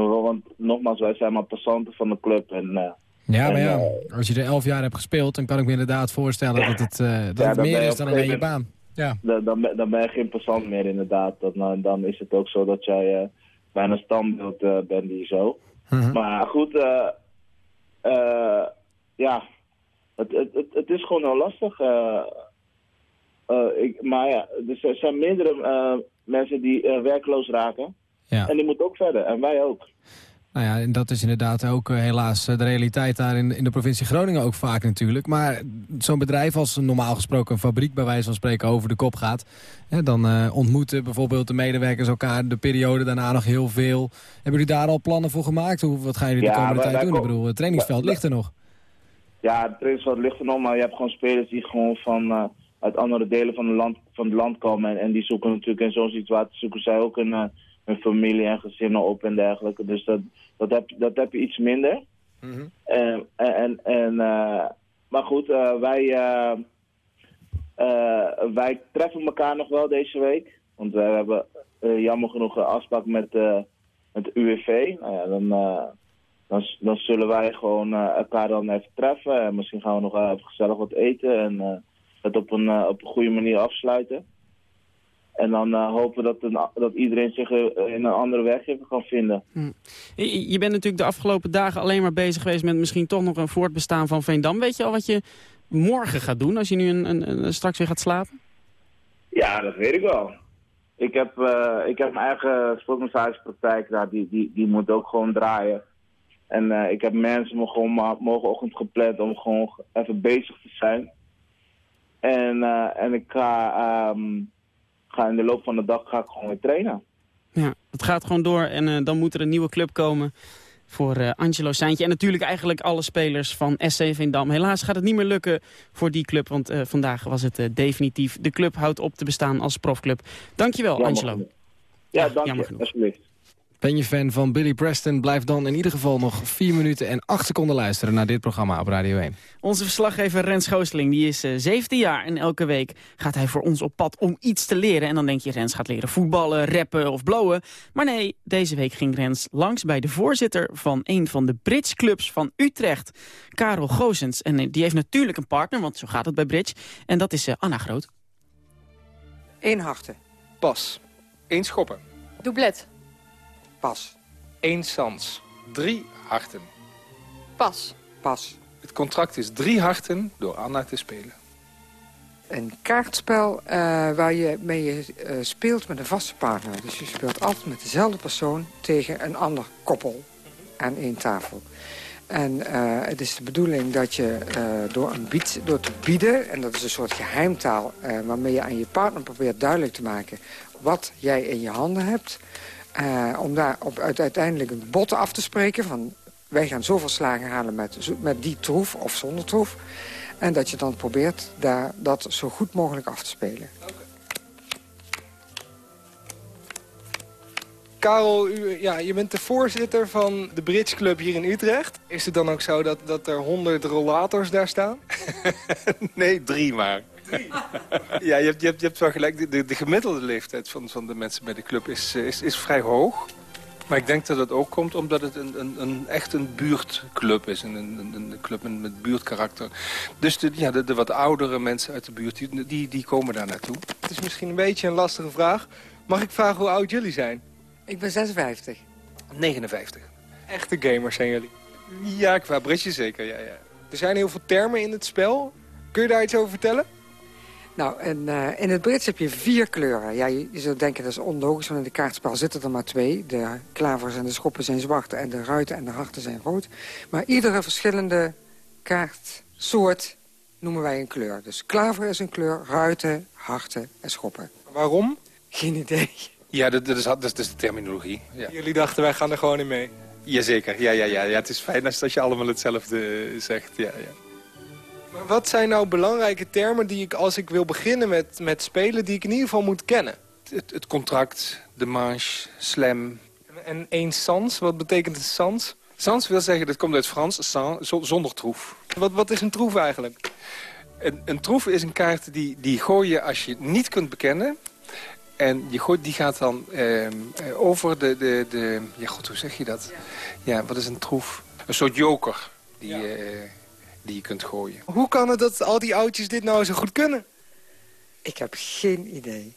Speaker 15: Want nogmaals, wij zijn maar passanten van de club. En,
Speaker 4: Ja, maar ja,
Speaker 15: eh,
Speaker 4: als je er elf jaar hebt gespeeld... dan kan ik me inderdaad voorstellen dat het, eh, dat
Speaker 15: Ja,
Speaker 4: het meer is dan
Speaker 15: een
Speaker 4: alleen je baan. Ja.
Speaker 15: dan, dan, ben, dan ben je geen passant meer inderdaad. Dan, dan- dan is het ook zo dat jij eh, bijna standbeeld bent die zo. Maar goed, ja, het, het, het, het is gewoon heel lastig. ik, maar ja, er zijn- meerdere mensen die werkloos raken.
Speaker 4: Ja.
Speaker 15: En die moeten ook verder. En wij ook.
Speaker 4: Nou ja, en dat is inderdaad ook eh, helaas eh, de realiteit daar in, in de provincie Groningen ook vaak natuurlijk. Maar zo'n bedrijf als normaal gesproken een fabriek bij wijze van spreken over de kop gaat... Hè, dan eh, ontmoeten bijvoorbeeld de medewerkers elkaar de periode daarna nog heel veel. Hebben jullie daar al plannen voor gemaakt? Hoe, wat gaan jullie de komende tijd doen? Ik bedoel, het trainingsveld ligt er nog.
Speaker 15: Ja, het wat ligt er nog, maar je hebt gewoon spelers die gewoon van, uit andere delen van, het land, van het land komen. En, en die zoeken natuurlijk in zo'n situatie zoeken zij ook een, een familie en gezinnen op en dergelijke. Dus dat, dat, heb, dat heb je iets minder. En, en, en, eh, maar goed, eh, wij, eh, wij treffen elkaar nog wel deze week. Want we hebben jammer genoeg een afspraak met, met de UWV. Nou ja, dan, dan, dan zullen wij gewoon elkaar dan even treffen. En misschien gaan we nog even gezellig wat eten en het op een, op een goede manier afsluiten. En dan eh, hopen dat, een- dat iedereen zich eh, in een andere werkgever kan vinden.
Speaker 3: Je je bent natuurlijk de afgelopen dagen alleen maar bezig geweest met misschien toch nog een voortbestaan van Veendam. Weet je al wat je morgen gaat doen als je nu een, een, een- straks weer gaat slapen?
Speaker 15: Ja, dat weet ik wel. Ik heb, eh, ik heb mijn eigen sportmassagepraktijk, nou, die, die, die moet ook gewoon draaien. En ik heb mensen me gewoon morgenochtend gepland om gewoon even bezig te zijn. En, en ik ga, ehm, ga in de loop van de dag ga ik gewoon weer trainen.
Speaker 3: Ja, het gaat gewoon door en eh, dan moet er een nieuwe club komen voor eh, Angelo Seintje. En natuurlijk eigenlijk alle spelers van SC Veendam. Helaas gaat het niet meer lukken voor die club, want eh, vandaag was het definitief. De club houdt op te bestaan als profclub. Dankjewel,
Speaker 15: Jammer
Speaker 3: Angelo.
Speaker 15: Ja, dank je, alsjeblieft.
Speaker 4: Ben je fan van Billy Preston? Blijf dan in ieder geval nog 4 minuten en 8 seconden luisteren naar dit programma op Radio 1.
Speaker 3: Onze verslaggever Rens Goosteling die is eh 17 jaar en elke week gaat hij voor ons op pad om iets te leren. En dan denk je Rens gaat leren voetballen, rappen of blowen. Maar nee, deze week ging Rens langs bij de voorzitter van een van de bridgeclubs van Utrecht, Karel Goosens. En eh, die heeft natuurlijk een partner, want zo gaat het bij bridge. En dat is eh, Anna Groot.
Speaker 16: Eén harte.
Speaker 17: Pas. Eén schoppen.
Speaker 16: Doublet.
Speaker 17: Pas. Eén sans. Drie harten.
Speaker 16: Pas.
Speaker 17: Pas. Het contract is drie harten door Anna te spelen.
Speaker 16: Een kaartspel eh, waar je mee je, eh, speelt met een vaste partner. Dus je speelt altijd met dezelfde persoon tegen een ander koppel aan één tafel. En eh, het is de bedoeling dat je eh, door, een bied, door te bieden... en dat is een soort geheimtaal eh, waarmee je aan je partner probeert duidelijk te maken... wat jij in je handen hebt... eh, om daar op, uit, uiteindelijk een bod af te spreken van... wij gaan zoveel slagen halen met, met die troef of zonder troef... En dat je dan probeert daar, dat zo goed mogelijk af te spelen.
Speaker 17: Karel, u, ja, je bent de voorzitter van de Bridge Club hier in Utrecht. Is het dan ook zo dat, dat er honderd rollators daar staan? nee, drie maar. Ja, je hebt, je, hebt, je hebt wel gelijk. De, de, de gemiddelde leeftijd van, van de mensen bij de club is, eh, is, is vrij hoog. Maar ik denk dat het ook komt omdat het een, een, een echt een buurtclub is. Een, een, een club met, met buurtkarakter. Dus de, ja, de, de wat oudere mensen uit de buurt, die, die, die komen daar naartoe. Het is misschien een beetje een lastige vraag. Mag ik vragen hoe oud jullie zijn?
Speaker 16: Ik ben 56.
Speaker 17: 59. Echte gamers zijn jullie? Ja, qua britje zeker, ja, ja. Er zijn heel veel termen in het spel. Kun je daar iets over vertellen?
Speaker 16: Nou, en, eh, in het Brits heb je vier kleuren. Ja, je, je zou denken dat is onlogisch, want in de kaartspel zitten er maar twee. De klavers en de schoppen zijn zwart en de ruiten en de harten zijn rood. Maar iedere verschillende kaartsoort noemen wij een kleur. Dus klaver is een kleur, ruiten, harten en schoppen.
Speaker 17: Waarom?
Speaker 16: Geen idee.
Speaker 17: Ja, dat, dat, is, dat is de terminologie. Ja. Jullie dachten, wij gaan er gewoon in mee? Jazeker, ja, ja, ja, ja. Het is fijn als, als je allemaal hetzelfde zegt, ja, ja. Wat zijn nou belangrijke termen die ik, als ik wil beginnen met, met spelen... die ik in ieder geval moet kennen? Het, het contract, de manche, slam. En één sans, wat betekent het sans? Sans wil zeggen, dat komt uit Frans, sans, zonder troef. Wat, wat is een troef eigenlijk? Een, een troef is een kaart die, die gooi je als je niet kunt bekennen... En je gooit, die gaat dan ehm, eh, over de, de, de... Ja, goed, hoe zeg je dat? Ja, wat is een troef? Een soort joker die, eh, die je kunt gooien. Hoe kan het dat al die oudjes dit nou zo goed kunnen?
Speaker 16: Ik heb geen idee.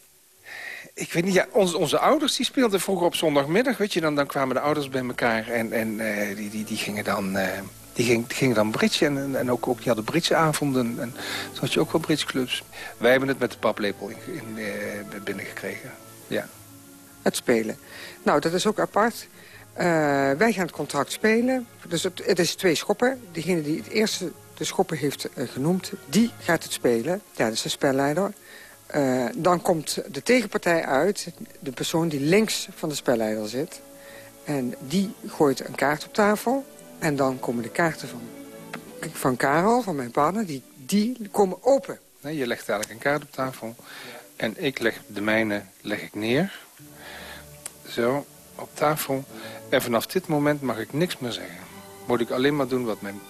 Speaker 17: Ik weet niet, ja, onze, onze ouders die speelden vroeger op zondagmiddag, weet je, dan, dan kwamen de ouders bij elkaar en, en eh, die, die, die gingen dan... eh, die, ging, die gingen dan bridge en, en- ook, ook die hadden bridge avonden en zo had je ook wel bridge clubs. Wij hebben het met de paplepel in, in, eh, binnengekregen, ja.
Speaker 16: Het spelen. Nou, dat is ook apart. Eh, wij gaan het contract spelen. Dus het, het is twee schoppen. Degene die het eerste de schoppen heeft eh, genoemd, die gaat het spelen. Ja, dat is de spelleider. Eh, dan komt de tegenpartij uit, de persoon die links van de spelleider zit. En die gooit een kaart op tafel. En dan komen de kaarten van, van Karel, van mijn partner, die, die komen open.
Speaker 17: Nee, je legt eigenlijk een kaart op tafel. En ik leg de mijne leg ik neer. Zo, op tafel. En vanaf dit moment mag ik niks meer zeggen. Moet ik alleen maar doen wat, mijn,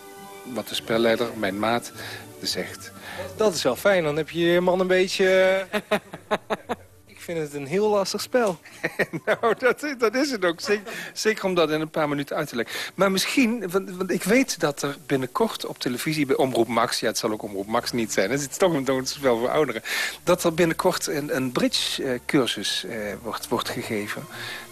Speaker 17: wat de spelleider, mijn maat, zegt. Dat is wel fijn, dan heb je je man een beetje... ik vind het een heel lastig spel. nou, dat, is- dat is het ook. Zeker, zeker om dat in een paar minuten uit te leggen. Maar misschien, want, want ik weet dat er binnenkort op televisie bij Omroep Max... ja, het zal ook Omroep Max niet zijn, het is toch een, spel voor ouderen... dat er binnenkort een, een bridge-cursus eh, wordt, wordt gegeven.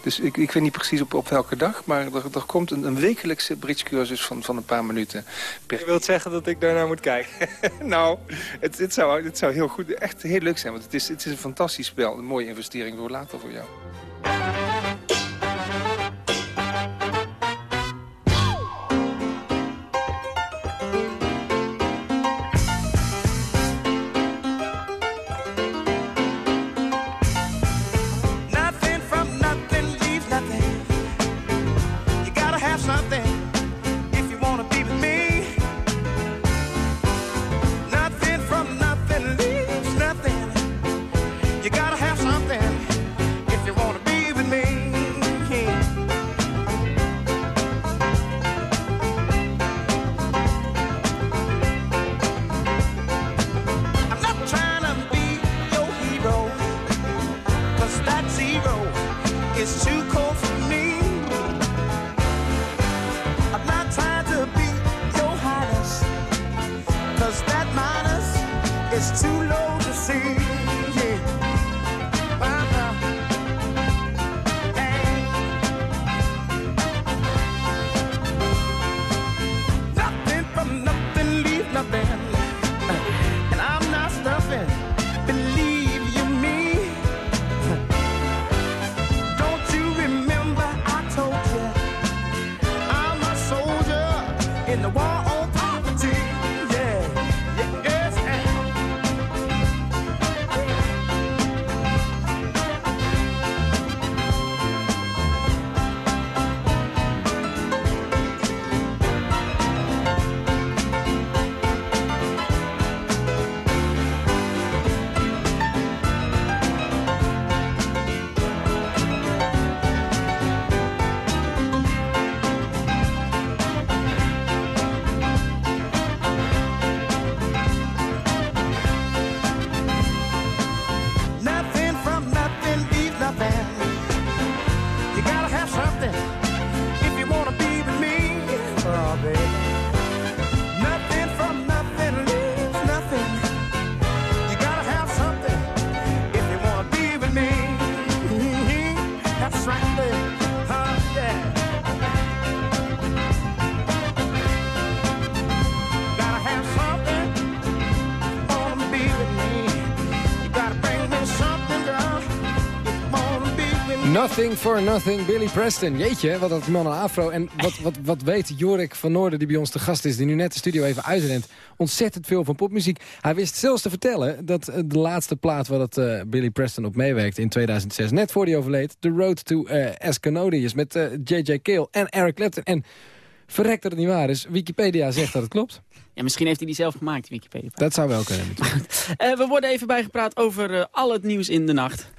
Speaker 17: Dus ik, ik weet niet precies op, op welke dag... maar er, er komt een, een wekelijkse bridge-cursus van, van een paar minuten. Per... Je wilt zeggen dat ik daarnaar moet kijken? nou, het, het, zou, het zou heel goed, echt heel leuk zijn. Want het is, het is een fantastisch spel. Een mooie investering voor later voor jou.
Speaker 18: Nothing
Speaker 4: for nothing, Billy Preston. Jeetje, wat had die man een afro. En wat, wat, wat weet Jorik van Noorden, die bij ons te gast is... die nu net de studio even uitrent, ontzettend veel van popmuziek. Hij wist zelfs te vertellen dat eh, de laatste plaat... waar dat, eh, Billy Preston op meewerkte in 2006, net voor hij overleed... The Road to uh, Escanodius met J.J. Cale en Eric Clapton. En verrekt dat het niet waar is, Wikipedia zegt dat het klopt.
Speaker 3: Ja, misschien heeft hij die zelf gemaakt, Wikipedia.
Speaker 4: Dat zou wel kunnen.
Speaker 3: we worden even bijgepraat over al het nieuws in de nacht.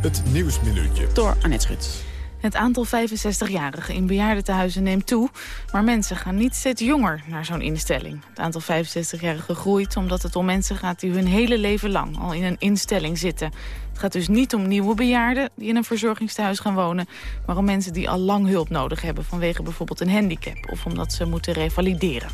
Speaker 2: Het Nieuwsminuutje.
Speaker 3: Door Annette Schut.
Speaker 19: Het aantal 65-jarigen in bejaardentehuizen neemt toe... maar mensen gaan niet steeds jonger naar zo'n instelling. Het aantal 65-jarigen groeit omdat het om mensen gaat... die hun hele leven lang al in een instelling zitten. Het gaat dus niet om nieuwe bejaarden die in een verzorgingstehuis gaan wonen... maar om mensen die al lang hulp nodig hebben... vanwege bijvoorbeeld een handicap of omdat ze moeten revalideren.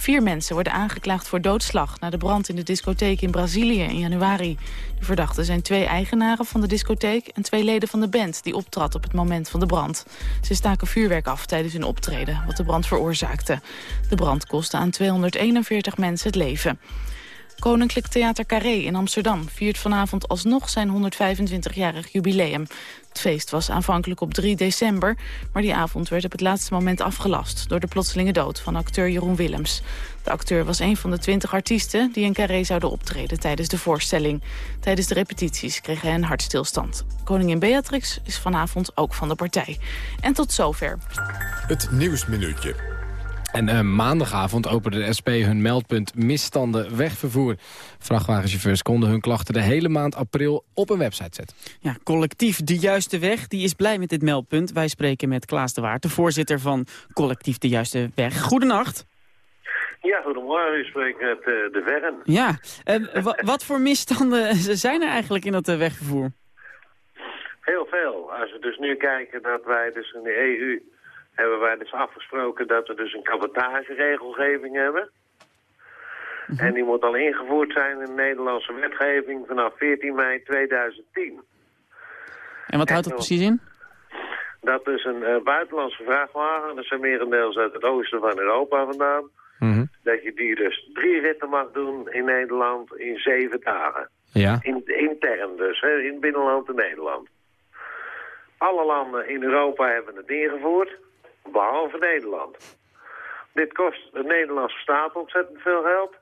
Speaker 19: Vier mensen worden aangeklaagd voor doodslag... na de brand in de discotheek in Brazilië in januari. De verdachten zijn twee eigenaren van de discotheek... en twee leden van de band die optrad op het moment van de brand. Ze staken vuurwerk af tijdens hun optreden, wat de brand veroorzaakte. De brand kostte aan 241 mensen het leven. Koninklijk Theater Carré in Amsterdam viert vanavond alsnog zijn 125-jarig jubileum. Het feest was aanvankelijk op 3 december, maar die avond werd op het laatste moment afgelast door de plotselinge dood van acteur Jeroen Willems. De acteur was een van de 20 artiesten die in Carré zouden optreden tijdens de voorstelling. Tijdens de repetities kreeg hij een hartstilstand. Koningin Beatrix is vanavond ook van de partij. En tot zover.
Speaker 2: Het Nieuwsminuutje.
Speaker 4: En uh, maandagavond opende de SP hun meldpunt misstanden wegvervoer. Vrachtwagenchauffeurs konden hun klachten de hele maand april op een website zetten.
Speaker 3: Ja, collectief De Juiste Weg, die is blij met dit meldpunt. Wij spreken met Klaas de Waard, de voorzitter van collectief De Juiste Weg. Goedenacht.
Speaker 20: Ja, goedemorgen. U spreekt met uh, De Verren.
Speaker 3: Ja, uh, wat voor misstanden zijn er eigenlijk in dat wegvervoer?
Speaker 20: Heel veel. Als we dus nu kijken dat wij dus in de EU hebben wij dus afgesproken dat we dus een cabotageregelgeving hebben. Mhm. En die moet al ingevoerd zijn in de Nederlandse wetgeving vanaf 14 mei 2010.
Speaker 3: En wat houdt dat precies in?
Speaker 20: Dat is een uh, buitenlandse vrachtwagen, dat zijn merendeels uit het oosten van Europa vandaan.
Speaker 4: Mhm.
Speaker 20: Dat je die dus drie ritten mag doen in Nederland in zeven dagen.
Speaker 4: Ja.
Speaker 20: In, intern dus, hè, in het binnenland in Nederland. Alle landen in Europa hebben het ingevoerd behalve Nederland. Dit kost de Nederlandse staat ontzettend veel geld.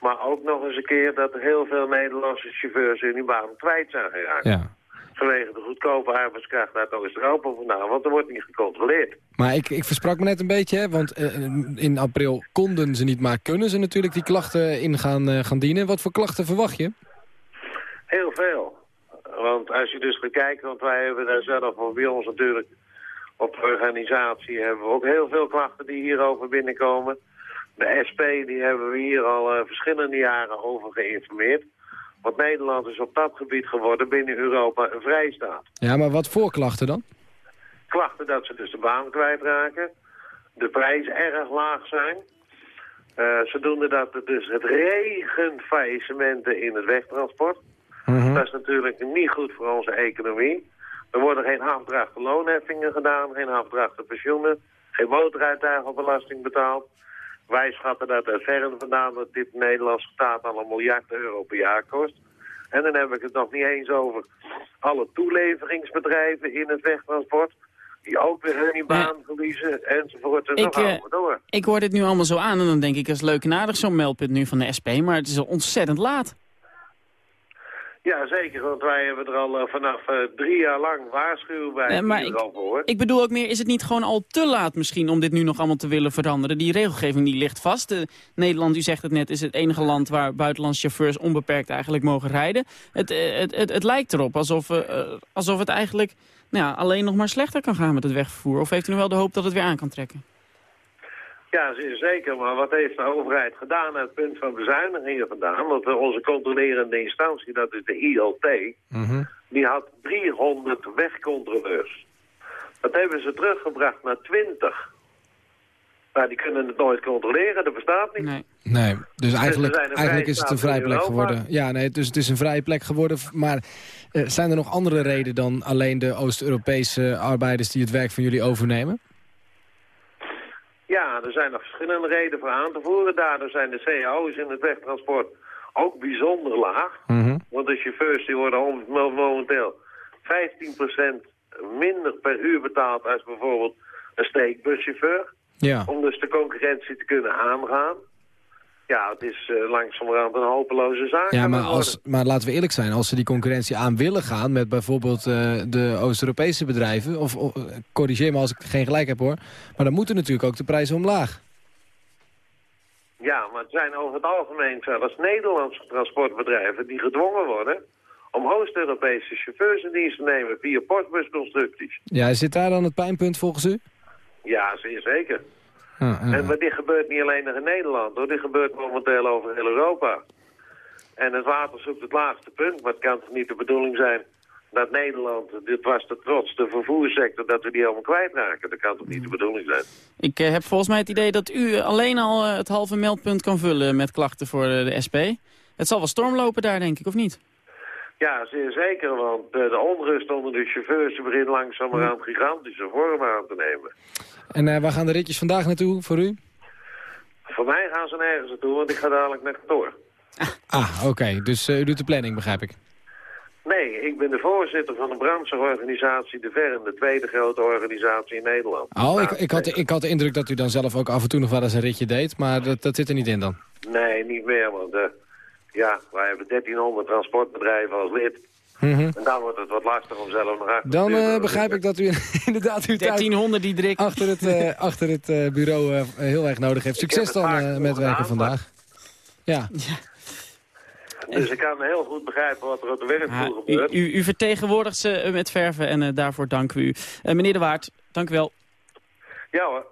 Speaker 20: Maar ook nog eens een keer dat heel veel Nederlandse chauffeurs hun baan kwijt zijn geraakt.
Speaker 4: Ja.
Speaker 20: Vanwege de goedkope arbeidskracht uit Oost-Europa vandaan, want er wordt niet gecontroleerd.
Speaker 4: Maar ik, ik versprak me net een beetje, hè, want uh, in april konden ze niet, maar kunnen ze natuurlijk die klachten in gaan, uh, gaan dienen. Wat voor klachten verwacht je?
Speaker 20: Heel veel. Want als je dus gaat kijken, want wij hebben daar zelf bij ons natuurlijk op de organisatie hebben we ook heel veel klachten die hierover binnenkomen. De SP die hebben we hier al uh, verschillende jaren over geïnformeerd. Want Nederland is op dat gebied geworden binnen Europa een vrijstaat.
Speaker 4: Ja, maar wat voor klachten dan?
Speaker 20: Klachten dat ze dus de baan kwijtraken. De prijzen erg laag zijn. Uh, zodoende dat het dus het regent faillissementen in het wegtransport.
Speaker 4: -hmm.
Speaker 20: Dat is natuurlijk niet goed voor onze economie. Er worden geen afdrachten loonheffingen gedaan, geen afdrachten pensioenen, geen motoruituigenbelasting betaald. Wij schatten dat er verre vandaan dat dit Nederlandse staat al een miljard euro per jaar kost. En dan heb ik het nog niet eens over alle toeleveringsbedrijven in het wegtransport. Die ook weer hun baan verliezen enzovoort en
Speaker 3: ik, uh, door. Ik hoor dit nu allemaal zo aan en dan denk ik, dat is leuk en aardig zo'n meldpunt nu van de SP. Maar het is al ontzettend laat.
Speaker 20: Ja, zeker, want wij hebben er al uh, vanaf uh, drie jaar lang waarschuwen bij
Speaker 3: uh, maar ik, ik bedoel ook meer, is het niet gewoon al te laat misschien om dit nu nog allemaal te willen veranderen? Die regelgeving die ligt vast. Nederland, u zegt het net, is het enige land waar buitenlandse chauffeurs onbeperkt eigenlijk mogen rijden. Het, het, het, het lijkt erop alsof, alsof het eigenlijk nou ja, alleen nog maar slechter kan gaan met het wegvervoer. Of heeft u nu wel de hoop dat het weer aan kan trekken?
Speaker 20: Ja, zeker. Maar wat heeft de overheid gedaan uit het punt van bezuinigingen vandaan? Want onze controlerende instantie, dat is de ILT,
Speaker 4: mm -hmm.
Speaker 20: die had 300 wegcontroleurs. Dat hebben ze teruggebracht naar 20. Maar die kunnen het nooit controleren, dat bestaat niet.
Speaker 3: Nee,
Speaker 4: nee dus eigenlijk, dus eigenlijk is het een vrije plek geworden. Ja, nee, dus het is een vrije plek geworden. Maar uh, zijn er nog andere redenen dan alleen de Oost-Europese arbeiders die het werk van jullie overnemen?
Speaker 20: Ja, er zijn nog verschillende redenen voor aan te voeren. Daardoor zijn de cao's in het wegtransport ook bijzonder laag.
Speaker 4: Mm -hmm.
Speaker 20: Want de chauffeurs die worden momenteel 15% minder per uur betaalt als bijvoorbeeld een steekbuschauffeur.
Speaker 4: Ja.
Speaker 20: Om dus de concurrentie te kunnen aangaan. Ja, het is uh, langzamerhand een hopeloze zaak.
Speaker 4: Ja, maar, als, maar laten we eerlijk zijn. Als ze die concurrentie aan willen gaan met bijvoorbeeld eh, de Oost-Europese bedrijven... of of, eh, corrigeer me als ik geen gelijk heb hoor... maar dan moeten natuurlijk ook de prijzen omlaag.
Speaker 20: Ja, maar het zijn over het algemeen zelfs Nederlandse transportbedrijven die gedwongen worden om Oost-Europese chauffeurs in dienst te nemen via portbusconstructies.
Speaker 4: Ja, zit daar dan het pijnpunt volgens u?
Speaker 20: Ja, zeer zeker. En maar dit gebeurt niet alleen nog in Nederland, hoor. Dit gebeurt momenteel over heel Europa. En het water zoekt het laagste punt, maar het kan toch niet de bedoeling zijn dat Nederland, dit was de trots, de vervoerssector, dat we die helemaal kwijtraken. Dat kan toch niet de bedoeling zijn?
Speaker 3: Ik eh, heb volgens mij het idee dat u alleen al eh, het halve meldpunt kan vullen met klachten voor eh, de SP. Het zal wel stormlopen daar, denk ik, of niet?
Speaker 20: Ja, zeer zeker, want de onrust onder de chauffeurs begint langzamerhand gigantische vorm aan te nemen.
Speaker 4: En eh, waar gaan de ritjes vandaag naartoe voor u?
Speaker 20: Voor mij gaan ze nergens naartoe, want ik ga dadelijk naar kantoor.
Speaker 4: Ah, oké. Dus eh, u doet de planning, begrijp ik.
Speaker 20: Nee, ik ben de voorzitter van de brancheorganisatie De Vern, de tweede grote organisatie in Nederland.
Speaker 4: Oh, ik, ik, had, de- ik had de indruk dat u dan zelf ook af en toe nog wel eens een ritje deed. Maar dat, dat zit er niet in dan.
Speaker 20: Nee, niet meer, want eh, ja, wij hebben 1300 transportbedrijven als lid.
Speaker 4: Mhm.
Speaker 20: En dan wordt het wat lastig om zelf nog achter
Speaker 4: Dan
Speaker 20: te sturen.
Speaker 4: eh, begrijp ik dat u inderdaad uw tijd
Speaker 3: 1300 die Diederik.
Speaker 4: achter het, eh, achter het eh, bureau eh, heel erg nodig heeft. Succes dan eh, met werken vandaag. Ja.
Speaker 20: Dus ik kan heel goed begrijpen wat er op de werkvloer
Speaker 3: Ah,
Speaker 20: gebeurt.
Speaker 3: u, u vertegenwoordigt ze met verven en eh, daarvoor danken we u. Eh, meneer De Waard, dank u wel.
Speaker 20: Ja hoor.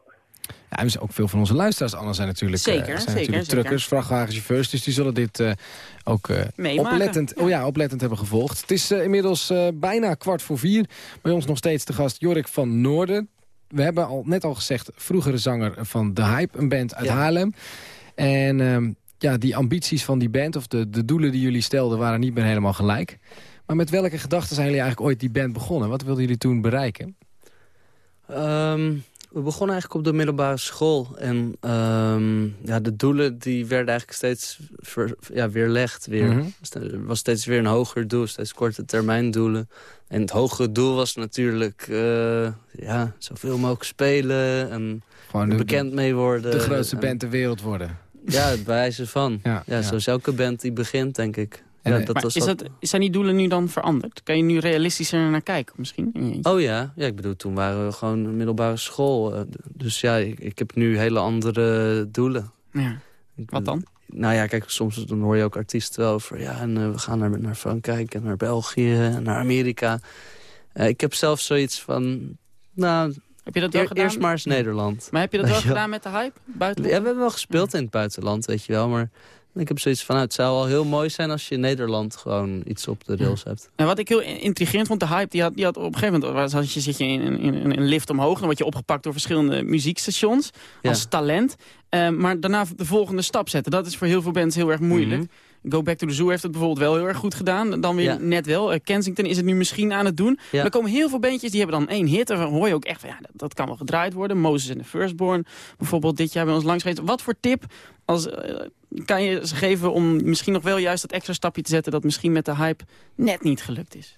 Speaker 4: Ja, dus ook veel van onze luisteraars, Anna, zijn natuurlijk, eh,
Speaker 3: Zeker,
Speaker 4: zijn
Speaker 3: zeker,
Speaker 4: natuurlijk
Speaker 3: zeker.
Speaker 4: truckers, vrachtwagenchauffeurs. Dus die zullen dit eh, ook eh,
Speaker 3: Meemaken.
Speaker 4: oplettend, oh ja, oplettend hebben gevolgd. Het is eh, inmiddels eh, bijna kwart voor vier. Bij ons nog steeds de gast Jorik van Noorden. We hebben al net al gezegd, vroegere zanger van The Hype, een band uit
Speaker 6: Ja.
Speaker 4: Haarlem. En ehm, ja, die ambities van die band, of de, de doelen die jullie stelden, waren niet meer helemaal gelijk. Maar met welke gedachten zijn jullie eigenlijk ooit die band begonnen? Wat wilden jullie toen bereiken?
Speaker 6: Ehm, we begonnen eigenlijk op de middelbare school. En ehm, ja, de doelen die werden eigenlijk steeds ver, ja, weerlegd. Weer.
Speaker 4: Mhm.
Speaker 6: Er was steeds weer een hoger doel, steeds korte termijn doelen. En het hogere doel was natuurlijk eh, ja, zoveel mogelijk spelen en
Speaker 4: Gewoon de,
Speaker 6: bekend mee worden.
Speaker 4: de grootste
Speaker 6: En-
Speaker 4: band ter wereld worden.
Speaker 6: Ja, het bewijzen van.
Speaker 4: Ja,
Speaker 6: Ja,
Speaker 4: ja.
Speaker 6: zoals elke band die begint, denk ik.
Speaker 4: En,
Speaker 6: ja, dat
Speaker 3: Maar
Speaker 6: was
Speaker 3: is
Speaker 6: wat-
Speaker 3: dat, zijn die doelen nu dan veranderd? Kan je nu realistischer naar kijken misschien?
Speaker 6: Oh ja, ja, ik bedoel, toen waren we gewoon middelbare school. eh, Dus ja, ik, ik heb nu hele andere doelen.
Speaker 3: Ja. Wat dan?
Speaker 6: Nou ja, kijk, soms dan hoor je ook artiesten wel over... ja, en eh, we gaan naar, naar Frankrijk en naar België en naar Amerika. Eh, ik heb zelf zoiets van... Nou,
Speaker 3: Heb je dat wel gedaan?
Speaker 6: eerst maar eens Nederland.
Speaker 3: Maar heb je dat wel gedaan met de hype? Buiten?
Speaker 6: Ja, we hebben wel gespeeld in het buitenland, weet je wel. Maar ik heb zoiets van, nou, het zou wel heel mooi zijn... als je in Nederland gewoon iets op de rails hebt.
Speaker 3: En wat ik heel intrigerend vond, de hype, die had, die had op een gegeven moment... was- je, zit je in, in, in een lift omhoog, dan word je opgepakt door verschillende muziekstations
Speaker 6: Ja.
Speaker 3: als talent. Eh, maar daarna de volgende stap zetten, dat is voor heel veel bands heel erg moeilijk.
Speaker 6: Mhm.
Speaker 3: Go Back to the Zoo heeft het bijvoorbeeld wel heel erg goed gedaan. Dan weer
Speaker 6: Ja.
Speaker 3: net wel. Eh, Kensington is het nu misschien aan het doen.
Speaker 6: Ja.
Speaker 3: Er komen heel veel bandjes die hebben dan één hit. En dan hoor je ook echt van, ja, dat, dat kan wel gedraaid worden. Moses and the Firstborn bijvoorbeeld dit jaar bij ons langs geweest. Wat voor tip als, eh, kan je ze geven om misschien nog wel juist dat extra stapje te zetten... dat misschien met de hype net niet gelukt is?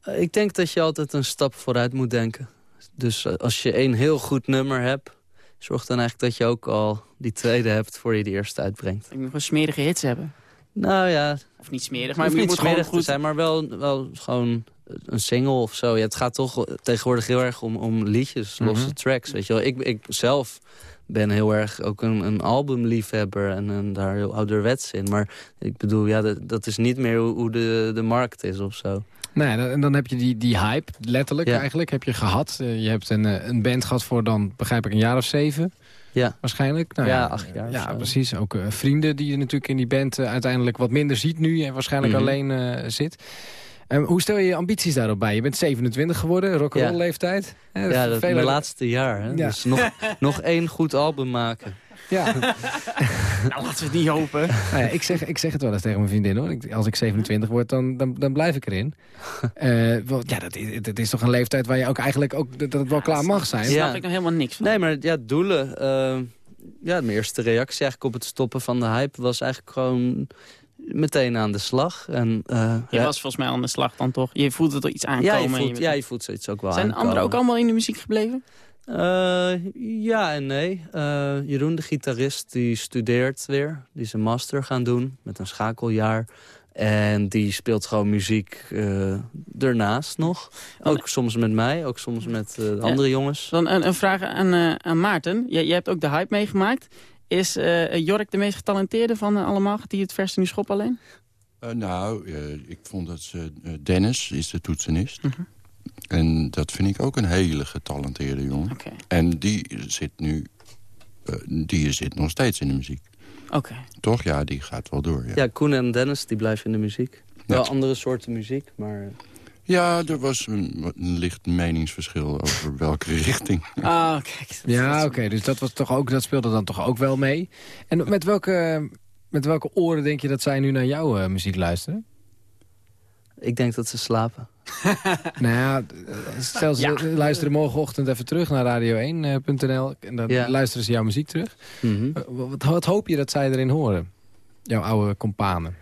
Speaker 6: Eh, Ik denk dat je altijd een stap vooruit moet denken. Dus als je één heel goed nummer hebt... zorg dan eigenlijk dat je ook al die tweede hebt... voor je de eerste uitbrengt.
Speaker 3: Ik moet gewoon smerige hits hebben.
Speaker 6: Nou ja,
Speaker 3: Of niet smerig,
Speaker 6: maar
Speaker 3: je
Speaker 6: niet
Speaker 3: moet gewoon
Speaker 6: smerig te
Speaker 3: goed...
Speaker 6: zijn... maar wel, wel gewoon een single of zo. Ja, het gaat toch tegenwoordig heel erg om, om liedjes, losse
Speaker 4: Mhm.
Speaker 6: tracks. Weet je wel. Ik, ik zelf ben heel erg ook een, een albumliefhebber en, en daar heel ouderwets in. Maar ik bedoel, ja, dat, dat is niet meer hoe, hoe de, de markt is of zo.
Speaker 4: Nee, dan- en dan heb je die, die hype, letterlijk
Speaker 6: Ja.
Speaker 4: eigenlijk, heb je gehad. Eh, je hebt een, eh, een band gehad voor dan, begrijp ik, een jaar of zeven.
Speaker 6: Ja.
Speaker 4: Waarschijnlijk. Nou
Speaker 6: Ja, acht jaar of
Speaker 4: Ja,
Speaker 6: zo.
Speaker 4: precies. Ook eh, vrienden die je natuurlijk in die band eh, uiteindelijk wat minder ziet nu. En waarschijnlijk
Speaker 6: Mhm.
Speaker 4: alleen eh, zit. En hoe stel je je ambities daarop bij? Je bent 27 geworden, rock'n'roll
Speaker 6: Ja.
Speaker 4: leeftijd. Hè,
Speaker 6: Ja, dat
Speaker 4: vele-
Speaker 6: mijn laatste jaar. Hè?
Speaker 4: Ja.
Speaker 6: Dus nog, nog één goed album maken.
Speaker 4: Ja.
Speaker 3: Nou, laten we het niet hopen.
Speaker 4: Nou ja, ik, zeg, ik zeg het wel eens tegen mijn vriendin hoor. Ik- als ik 27 word, dan, dan, dan blijf ik erin. Eh, want ja, dat is, dat is toch een leeftijd waar je ook eigenlijk ook dat het wel klaar mag zijn.
Speaker 3: Daar snap ik nog helemaal niks van.
Speaker 6: Nee, maar ja, doelen. eh, ja, mijn eerste reactie eigenlijk op het stoppen van de hype was eigenlijk gewoon...
Speaker 21: meteen aan de slag. En, eh,
Speaker 3: Je
Speaker 21: ja,
Speaker 3: was volgens mij aan de slag dan toch? Je voelt het al iets aankomen.
Speaker 21: ja, je voelt, ja, je voelt zoiets ook wel
Speaker 3: Zijn
Speaker 21: aankomen.
Speaker 3: anderen ook allemaal in de muziek gebleven?
Speaker 21: Eh, ja en nee. Eh, Jeroen, de gitarist, die studeert weer. Die is een master gaan doen met een schakeljaar. En die speelt gewoon muziek eh, ernaast nog. Ook soms met mij, ook soms met eh, de andere jongens.
Speaker 3: Dan een, een vraag aan, eh, aan Maarten. Jij, jij hebt ook de hype meegemaakt. Is eh, Jork de meest getalenteerde van allemaal? Gaat hij het verste nu schop alleen?
Speaker 22: Eh, nou, eh, ik vond dat ze, eh, Dennis is de toetsenist.
Speaker 3: Mhm.
Speaker 22: En dat vind ik ook een hele getalenteerde jongen. En die zit nu, eh, die zit nog steeds in de muziek.
Speaker 3: Oké.
Speaker 22: Toch? Ja, die gaat wel door. Ja,
Speaker 21: Ja, Koen en Dennis, die blijven in de muziek. Wel andere soorten muziek, maar...
Speaker 22: ja er was een, een licht meningsverschil over welke richting.
Speaker 3: Ah, kijk.
Speaker 4: Ja, oké, dus dat, was toch ook, dat speelde dan toch ook wel mee. En met welke, met welke oren denk je dat zij nu naar jouw eh, muziek luisteren?
Speaker 21: Ik denk dat ze slapen.
Speaker 4: nou ja, eh, stel ze luisteren morgenochtend even terug naar radio1.nl... en dan
Speaker 21: Ja.
Speaker 4: luisteren ze jouw muziek terug.
Speaker 21: Mhm.
Speaker 4: Eh, wat, wat hoop je dat zij erin horen? Jouw oude companen.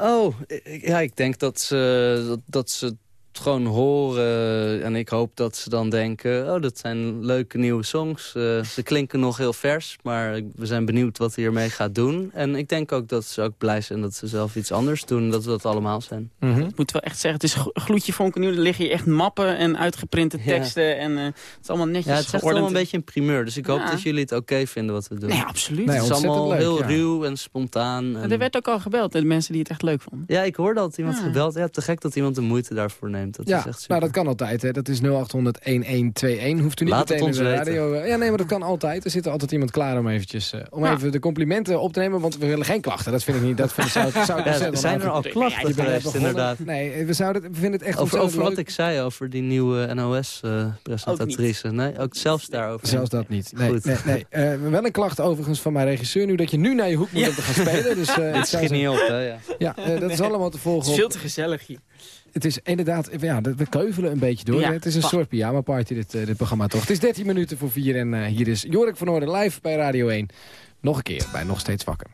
Speaker 21: Oh, ik- ja, ik denk dat ze, dat, dat ze het gewoon horen. En ik hoop dat ze dan denken... oh, dat zijn leuke nieuwe songs. Eh, ze klinken nog heel vers, maar we zijn benieuwd wat hij ermee gaat doen. En ik denk ook dat ze ook blij zijn dat ze zelf iets anders doen. Dat we dat allemaal zijn.
Speaker 3: Ik moet wel echt zeggen, het is glo- gloedje vonken nu. Er liggen hier echt mappen en uitgeprinte
Speaker 21: Ja.
Speaker 3: teksten. En eh, het is allemaal netjes
Speaker 21: Ja, het is echt allemaal een beetje een primeur. Dus ik hoop
Speaker 3: Ja.
Speaker 21: dat jullie het oké vinden wat we doen.
Speaker 3: Nee, absoluut.
Speaker 21: het is allemaal
Speaker 3: leuk,
Speaker 21: heel
Speaker 3: ja.
Speaker 21: ruw en spontaan. En...
Speaker 3: Er werd ook al gebeld, de mensen die het echt leuk vonden.
Speaker 21: Ja, ik hoorde dat iemand
Speaker 3: Ja.
Speaker 21: gebeld. Ja, te gek dat iemand de moeite daarvoor neemt. Dat is
Speaker 4: ja,
Speaker 21: echt super.
Speaker 4: nou dat kan altijd. Hè. Dat is 0800-1121. Hoeft u niet
Speaker 21: Laat het
Speaker 4: meteen
Speaker 21: ons
Speaker 4: in de
Speaker 21: weten.
Speaker 4: radio... eh, Ja, nee, maar dat kan altijd. Er zit er altijd iemand klaar om eventjes... eh, om
Speaker 21: Ja.
Speaker 4: even de complimenten op te nemen. Want we willen geen klachten. Dat vind ik niet. Dat vind ik, zou, zou ik
Speaker 21: Ja, zijn er al klachten geweest, inderdaad?
Speaker 4: Nee, we, zouden, het- we vinden het echt
Speaker 21: Over, over wat
Speaker 4: leuk.
Speaker 21: ik zei, over die nieuwe NOS-presentatrice. nee, ook zelfs daarover.
Speaker 4: Zelfs dat niet. Nee,
Speaker 21: Goed.
Speaker 4: nee, nee. Eh, wel een klacht overigens van mijn regisseur nu dat je nu naar je hoek moet om te gaan spelen. Dus, eh,
Speaker 21: Dit
Speaker 4: zou
Speaker 21: schiet niet op, hè? Ja.
Speaker 4: Ja, eh, dat is allemaal te volgen
Speaker 3: Het is veel te gezellig hier.
Speaker 4: Het is inderdaad, ja, we keuvelen een beetje door.
Speaker 3: Ja,
Speaker 4: het is een soort pyjama party, dit, eh, dit programma toch. Het is 13 minuten voor 4 en eh, hier is Jorik van Orde live bij Radio 1. Nog een keer bij Nog Steeds Wakker.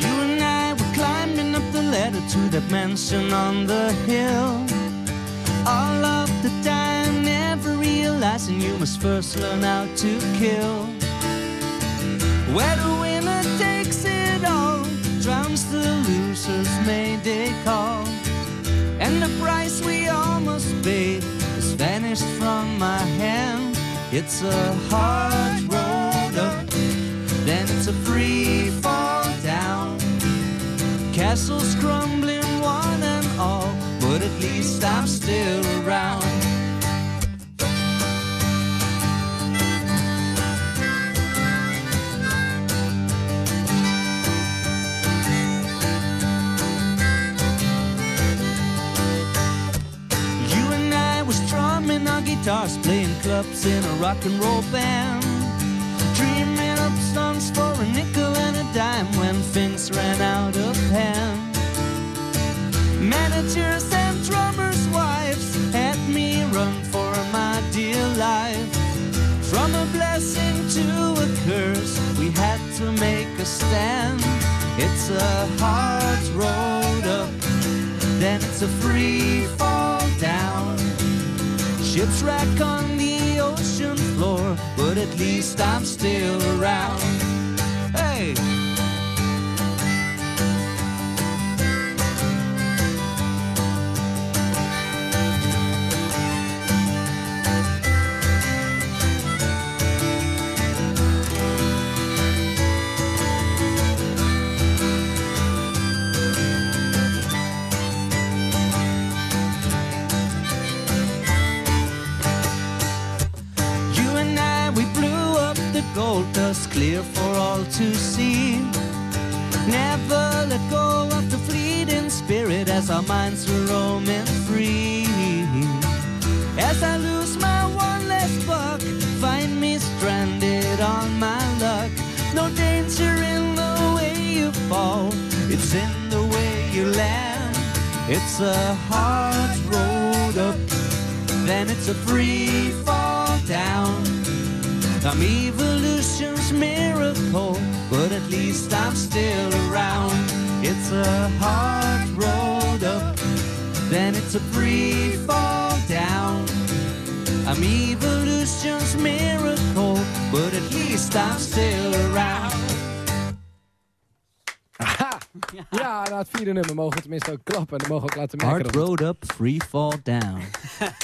Speaker 6: You and I were climbing up the ladder to that mansion on the hill. All of the time, never realizing you must first learn how to kill. Where the winner takes it all, drowns the loser's mayday call. And the price we all must pay has vanished from my hand. It's a hard road up, then it's a free fall down. Castles crumbling at least I'm still around. You and I was strumming our guitars, playing clubs in a rock and roll band. Dreaming up songs for a nickel and a dime when things ran out of hand. Managers A hard road up, then it's a free fall down. Shipwreck on the ocean floor, but at least I'm still around. Hey! Dust clear for all to see. Never let go of the fleeting spirit as our minds were roaming free. As I lose my one last buck, find me stranded on my luck. No danger in the way you fall, it's in the way you land.
Speaker 23: It's a hard road up, then it's a free fall down. I'm miracle, but at least I'm still around. It's a hard road up, then it's a free fall down. I'm evolution's miracle, but at least I'm still around.
Speaker 4: Ja, na het vierde nummer mogen we tenminste ook klappen. En dan mogen we ook laten merken.
Speaker 23: Hard
Speaker 4: dat-
Speaker 23: road up, free fall down.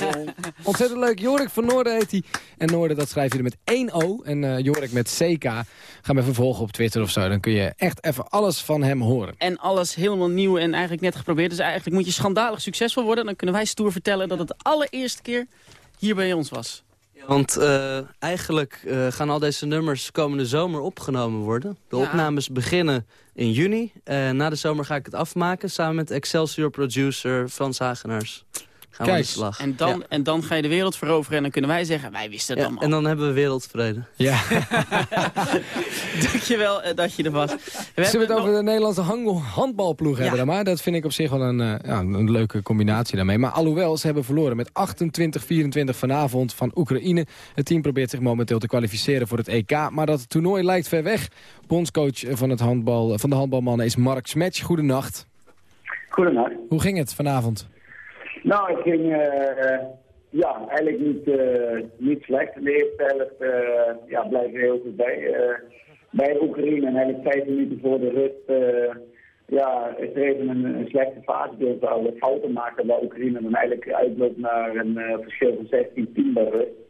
Speaker 4: Ontzettend leuk. Jorik van Noorden heet hij. En Noorden, dat schrijf je er met één O. En eh, Jorik met CK. Ga hem even volgen op Twitter of zo. Dan kun je echt even alles van hem horen.
Speaker 3: En alles helemaal nieuw en eigenlijk net geprobeerd. Dus eigenlijk moet je schandalig succesvol worden. Dan kunnen wij stoer vertellen dat het de allereerste keer hier bij ons was.
Speaker 6: Want eh, eigenlijk eh, gaan al deze nummers komende zomer opgenomen worden. De
Speaker 3: Ja.
Speaker 6: opnames beginnen in juni. En na de zomer ga ik het afmaken samen met Excelsior producer Frans Hagenaars. Gaan we aan de slag.
Speaker 3: En dan,
Speaker 6: Ja.
Speaker 3: en dan ga je de wereld veroveren en dan kunnen wij zeggen, wij wisten het
Speaker 6: Ja,
Speaker 3: allemaal.
Speaker 6: en dan hebben we wereldvrede.
Speaker 4: Ja.
Speaker 3: Dankjewel eh, dat je er was. We
Speaker 4: Zullen we
Speaker 3: hebben
Speaker 4: het
Speaker 3: nog-
Speaker 4: over de Nederlandse handbalploeg hebben dan maar? Dat vind ik op zich wel een, eh, ja, een leuke combinatie daarmee. Maar alhoewel, ze hebben verloren met 28-24 vanavond van Oekraïne. Het team probeert zich momenteel te kwalificeren voor het EK. Maar dat toernooi lijkt ver weg. Bondscoach van, het handbal, van de handbalmannen is Mark Smetsch. Goedenacht.
Speaker 24: Goedenacht.
Speaker 4: Hoe ging het vanavond?
Speaker 24: Nou, het ging eh, ja, eigenlijk niet, eh, niet slecht. In de eerste helft eh, ja, blijven heel goed bij. bij Oekraïne en eigenlijk vijf minuten voor de rust ja, is er even een, een slechte fase door te houden. Fouten maken waar Oekraïne dan eigenlijk uitloopt naar een verschil van 16-10 bij rust.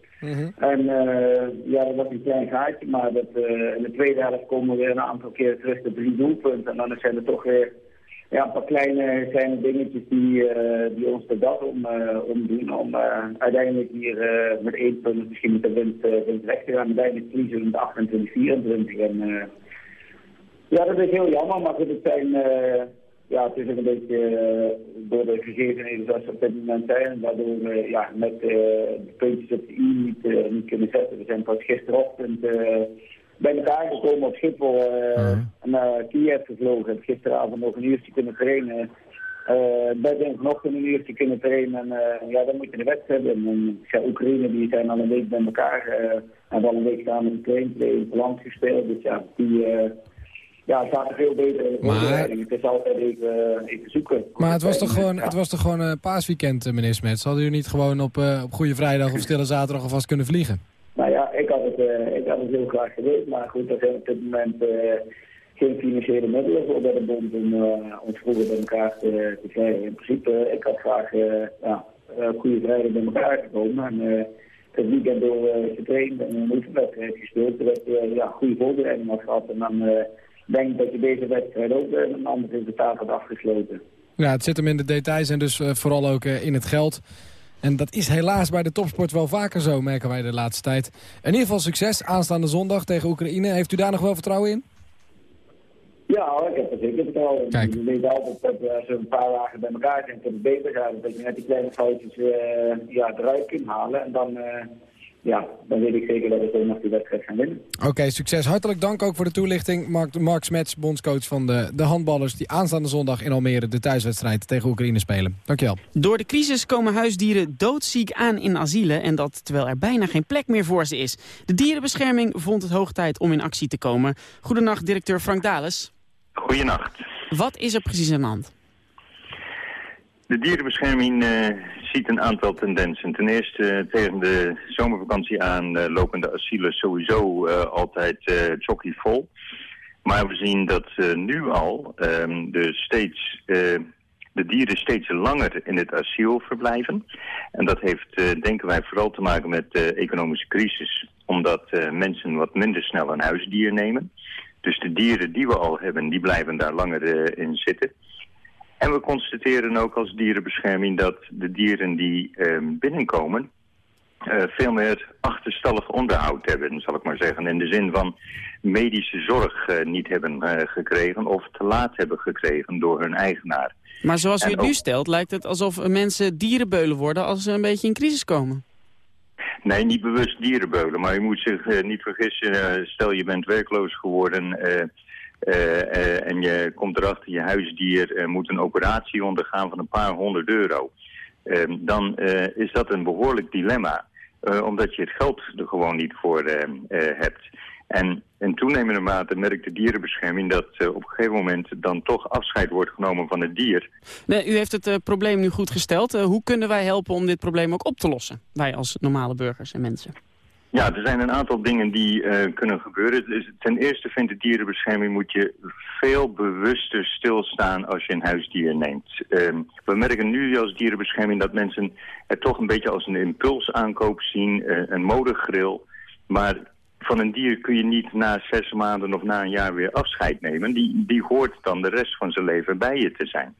Speaker 24: En eh, ja, dat was een klein gaatje, maar dat, in de tweede helft komen we weer een aantal keer terug de drie doelpunten. En dan zijn er toch weer ja, een paar kleine, kleine dingetjes die, eh, die ons de dag om, eh, omdoen. Om eh, uiteindelijk hier met één punt misschien met de wind, wind weg te gaan. Uiteindelijk verliezen we met 28, 24. En, ja, dat is heel jammer, maar het zijn... ja, het is een beetje door de gegevenheden zoals ze op dit moment zijn. Waardoor we ja, met de puntjes op de i niet, niet kunnen zetten. We zijn pas gisterochtend bij elkaar gekomen op Schiphol. eh naar Kiev gevlogen. Gisteravond nog een uurtje kunnen trainen. eh bij vanochtend een uurtje kunnen trainen. En eh, ja, dan moet je de wedstrijd hebben. En ja, Oekraïne die zijn al een week bij elkaar. eh hebben al een week samen getraind, twee in het land gespeeld. Dus ja, die... eh, ja, het gaat er veel beter in de
Speaker 4: Maar-.
Speaker 24: Het is altijd even, even zoeken.
Speaker 4: Maar het was toch gewoon, het was toch gewoon een paasweekend, meneer Smets? Hadden jullie niet gewoon op, op Goede Vrijdag of Stille Zaterdag alvast kunnen vliegen?
Speaker 24: Nou ja, ik had het, heel graag gewild, maar goed, er zijn op dit moment eh, geen financiële middelen voor bij de bond om eh, ons vroeger bij elkaar te, te krijgen. In principe, ik had graag eh ja, goede vrijdag bij elkaar gekomen en het weekend door getraind en een oefenwedstrijd gespeeld, zodat je ja, goede voorbereiding had gehad. En dan denk ik dat je deze wedstrijd ook eh, een ander resultaat had afgesloten.
Speaker 4: Ja, het zit hem in de details en dus vooral ook in het geld. En dat is helaas bij de topsport wel vaker zo, merken wij de laatste tijd. In ieder geval succes aanstaande zondag tegen Oekraïne. Heeft u daar nog wel vertrouwen in?
Speaker 24: Ja, ik heb er zeker vertrouwen in. Je weet altijd dat eh, als we een paar dagen bij elkaar zijn, dat het beter gaat. Dat je net die kleine foutjes eh, ja, eruit kunt halen. En dan, eh, ja, dan weet ik zeker dat we zondag die wedstrijd gaan winnen.
Speaker 4: Oké, succes. Hartelijk dank ook voor de toelichting. Mark, Mark Smets, bondscoach van de, de handballers... die aanstaande zondag in Almere de thuiswedstrijd tegen Oekraïne spelen. Dankjewel.
Speaker 3: Door de crisis komen huisdieren doodziek aan in asielen... en dat terwijl er bijna geen plek meer voor ze is. De dierenbescherming vond het hoog tijd om in actie te komen. Goedenacht, directeur Frank Dales.
Speaker 25: Goedenacht.
Speaker 3: Wat is er precies aan de hand?
Speaker 25: De dierenbescherming eh, ziet een aantal tendensen. Ten eerste eh, tegen de zomervakantie aan eh, lopen de asielen sowieso altijd uh, vol. Maar we zien dat nu al ehm, de, steeds, de dieren steeds langer in het asiel verblijven. En dat heeft, denken wij, vooral te maken met de economische crisis. Omdat mensen wat minder snel een huisdier nemen. Dus de dieren die we al hebben, die blijven daar langer in zitten. En we constateren ook als dierenbescherming dat de dieren die eh, binnenkomen... Uh, veel meer achterstallig onderhoud hebben, zal ik maar zeggen. In de zin van medische zorg uh, niet hebben uh, gekregen of te laat hebben gekregen door hun eigenaar.
Speaker 3: Maar zoals u het
Speaker 25: ook-
Speaker 3: nu stelt, lijkt het alsof mensen dierenbeulen worden als ze een beetje in crisis komen.
Speaker 25: Nee, niet bewust dierenbeulen, maar je moet zich eh, niet vergissen. eh, stel je bent werkloos geworden, eh, eh, eh, en je komt erachter, je huisdier eh, moet een operatie ondergaan van een paar honderd euro. Ehm, dan eh, is dat een behoorlijk dilemma. Eh, omdat je het geld er gewoon niet voor eh, eh, hebt. En in toenemende mate merkt de dierenbescherming dat eh, op een gegeven moment dan toch afscheid wordt genomen van het dier.
Speaker 3: Nee, u heeft het eh, probleem nu goed gesteld. Eh, hoe kunnen wij helpen om dit probleem ook op te lossen? Wij als normale burgers en mensen.
Speaker 25: Ja, er zijn een aantal dingen die eh, kunnen gebeuren. Dus ten eerste vindt de dierenbescherming moet je veel bewuster stilstaan als je een huisdier neemt. Ehm, we merken nu als dierenbescherming dat mensen het toch een beetje als een impulsaankoop zien, eh, een modegril. Maar van een dier kun je niet na zes maanden of na een jaar weer afscheid nemen. Die, die hoort dan de rest van zijn leven bij je te zijn.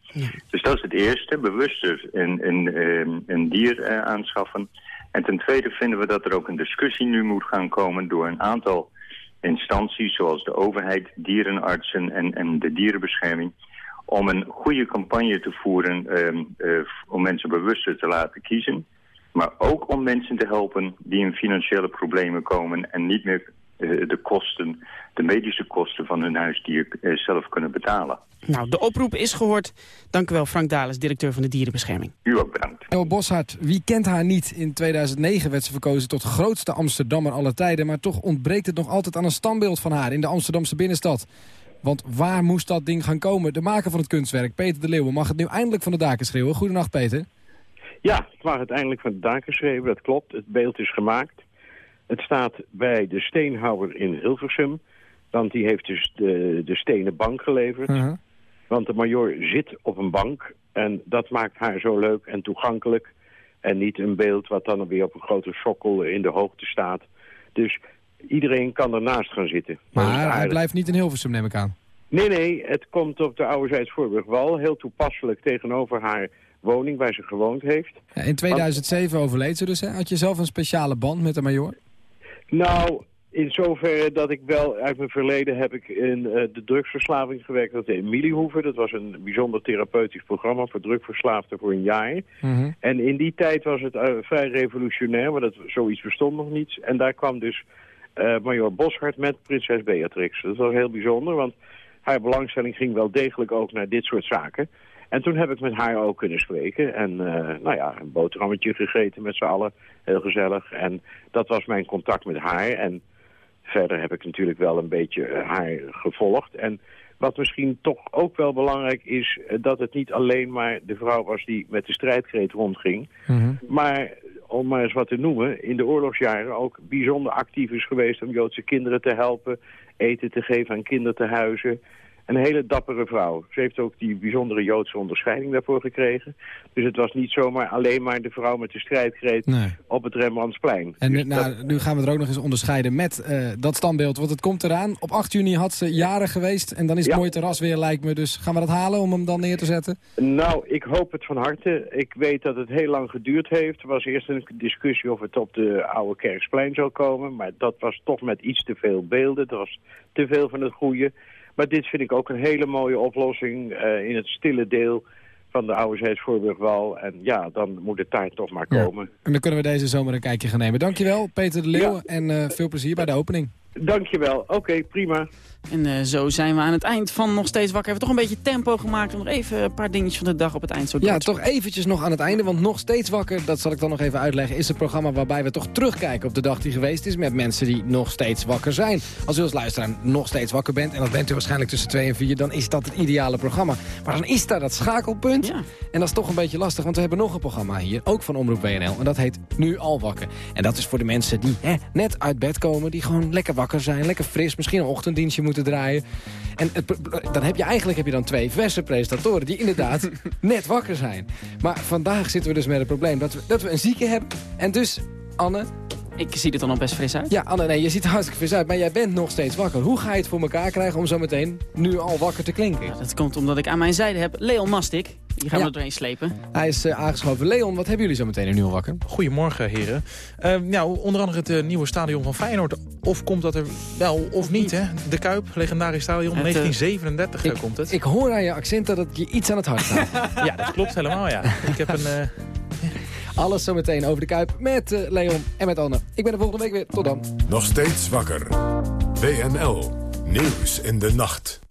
Speaker 25: Dus dat is het eerste, bewuster een, een, ehm, een dier eh, aanschaffen. En ten tweede vinden we dat er ook een discussie nu moet gaan komen door een aantal instanties zoals de overheid, dierenartsen en, en de dierenbescherming om een goede campagne te voeren ehm, eh, om mensen bewuster te laten kiezen. Maar ook om mensen te helpen die in financiële problemen komen en niet meer de kosten, de medische kosten van hun huisdier eh, zelf kunnen betalen.
Speaker 3: Nou, de oproep is gehoord. Dank u wel, Frank Dales, directeur van de Dierenbescherming.
Speaker 25: U ook bedankt.
Speaker 4: El Boshart, wie kent haar niet? In 2009 werd ze verkozen tot grootste Amsterdammer aller tijden... maar toch ontbreekt het nog altijd aan een standbeeld van haar in de Amsterdamse binnenstad. Want waar moest dat ding gaan komen? De maker van het kunstwerk, Peter de Leeuwen, mag het nu eindelijk van de daken schreeuwen. Goedenacht, Peter.
Speaker 26: Ja, het mag uiteindelijk van de daken geschreven, dat klopt. Het beeld is gemaakt. Het staat bij de steenhouwer in Hilversum. Want die heeft dus de, de stenen bank geleverd. Want de major zit op een bank. En dat maakt haar zo leuk en toegankelijk. En niet een beeld wat dan weer op een grote sokkel in de hoogte staat. Dus iedereen kan ernaast gaan zitten.
Speaker 4: Maar hij blijft niet in Hilversum, neem ik aan.
Speaker 26: Nee, nee, het komt op de ouderzijds Voorburgwal. Heel toepasselijk tegenover haar woning waar ze gewoond heeft.
Speaker 4: Ja, in 2007 overleed ze dus. Hè? Had je zelf een speciale band met de major?
Speaker 26: Nou, in zoverre dat ik wel uit mijn verleden heb ik in eh, de drugsverslaving gewerkt. Dat de Emiliehoeven. Dat was een bijzonder therapeutisch programma voor drugverslaafden voor een jaar. En in die tijd was het eh, vrij revolutionair, want het, zoiets bestond nog niet. En daar kwam dus eh major Boshart met prinses Beatrix. Dat was heel bijzonder, want haar belangstelling ging wel degelijk ook naar dit soort zaken. En toen heb ik met haar ook kunnen spreken. En eh, nou ja, een boterhammetje gegeten met z'n allen. Heel gezellig. En dat was mijn contact met haar. En verder heb ik natuurlijk wel een beetje eh, haar gevolgd. En wat misschien toch ook wel belangrijk is... eh, dat het niet alleen maar de vrouw was die met de strijdkreet rondging. Maar om maar eens wat te noemen, in de oorlogsjaren ook bijzonder actief is geweest om Joodse kinderen te helpen, eten te geven aan kindertehuizen. Een hele dappere vrouw. Ze heeft ook die bijzondere Joodse onderscheiding daarvoor gekregen. Dus het was niet zomaar alleen maar de vrouw met de strijdkreet
Speaker 4: Nee.
Speaker 26: op het Rembrandtsplein.
Speaker 4: En
Speaker 26: Dus
Speaker 4: nou, nu gaan we er ook nog eens onderscheiden met eh, dat standbeeld. Want het komt eraan. Op 8 juni had ze jaren geweest. En dan is het
Speaker 26: Ja.
Speaker 4: mooi terras weer, lijkt me. Dus gaan we dat halen om hem dan neer te zetten?
Speaker 26: Nou, ik hoop het van harte. Ik weet dat het heel lang geduurd heeft. Er was eerst een discussie of het op de oude Kerksplein zou komen. Maar dat was toch met iets te veel beelden. Er was te veel van het goede. Maar dit vind ik ook een hele mooie oplossing eh, in het stille deel van de oude Zijdsvoorburgwal. En ja, dan moet de taart toch maar
Speaker 4: Ja.
Speaker 26: komen.
Speaker 4: En dan kunnen we deze zomer een kijkje gaan nemen. Dankjewel, Peter de Leeuw. En eh, veel plezier bij de opening.
Speaker 26: Dankjewel. Oké, prima.
Speaker 3: En eh, zo zijn we aan het eind van Nog Steeds Wakker. Hebben we toch een beetje tempo gemaakt om nog even een paar dingetjes van de dag op het eind zo
Speaker 4: Ja, toch eventjes nog aan het einde, want nog steeds wakker, dat zal ik dan nog even uitleggen, is het programma waarbij we toch terugkijken op de dag die geweest is met mensen die nog steeds wakker zijn. Als u als luisteraar nog steeds wakker bent, en dat bent u waarschijnlijk tussen 2 en 4, dan is dat het ideale programma. Maar dan is daar dat schakelpunt. En dat is toch een beetje lastig, want we hebben nog een programma hier, ook van Omroep WNL, en dat heet Nu al wakker. En dat is voor de mensen die hè, net uit bed komen, die gewoon lekker wakker zijn, lekker fris, misschien een ochtenddienstje moeten draaien. En het, dan heb je eigenlijk heb je dan twee verse presentatoren die inderdaad net wakker zijn. Maar vandaag zitten we dus met het probleem dat we, dat we een zieke hebben. En dus, Anne...
Speaker 3: Ik zie er dan al best fris uit.
Speaker 4: Ja, Anne, nee, je ziet er hartstikke fris uit, maar jij bent nog steeds wakker. Hoe ga je het voor elkaar krijgen om zo meteen nu al wakker te klinken?
Speaker 3: Dat komt omdat ik aan mijn zijde heb Leon Mastik. Die gaan we er doorheen slepen.
Speaker 4: Hij is eh, aangeschoven. Leon, wat hebben jullie zo meteen in nu al wakker?
Speaker 27: Goedemorgen, heren. Eh, nou, onder andere het eh, nieuwe stadion van Feyenoord. Of komt dat er wel, of, niet, hè? De Kuip, legendarisch stadion,
Speaker 4: Het, eh,
Speaker 27: 1937
Speaker 4: ik-
Speaker 27: komt het.
Speaker 4: Ik hoor aan je accent dat het je iets aan het hart gaat.
Speaker 27: ja, dat klopt helemaal, ja. Ik heb een...
Speaker 4: Alles zo meteen over de Kuip met eh, Leon en met Anne. Ik ben er volgende week weer. Tot dan.
Speaker 2: Nog steeds wakker. WNL. Nieuws in de nacht.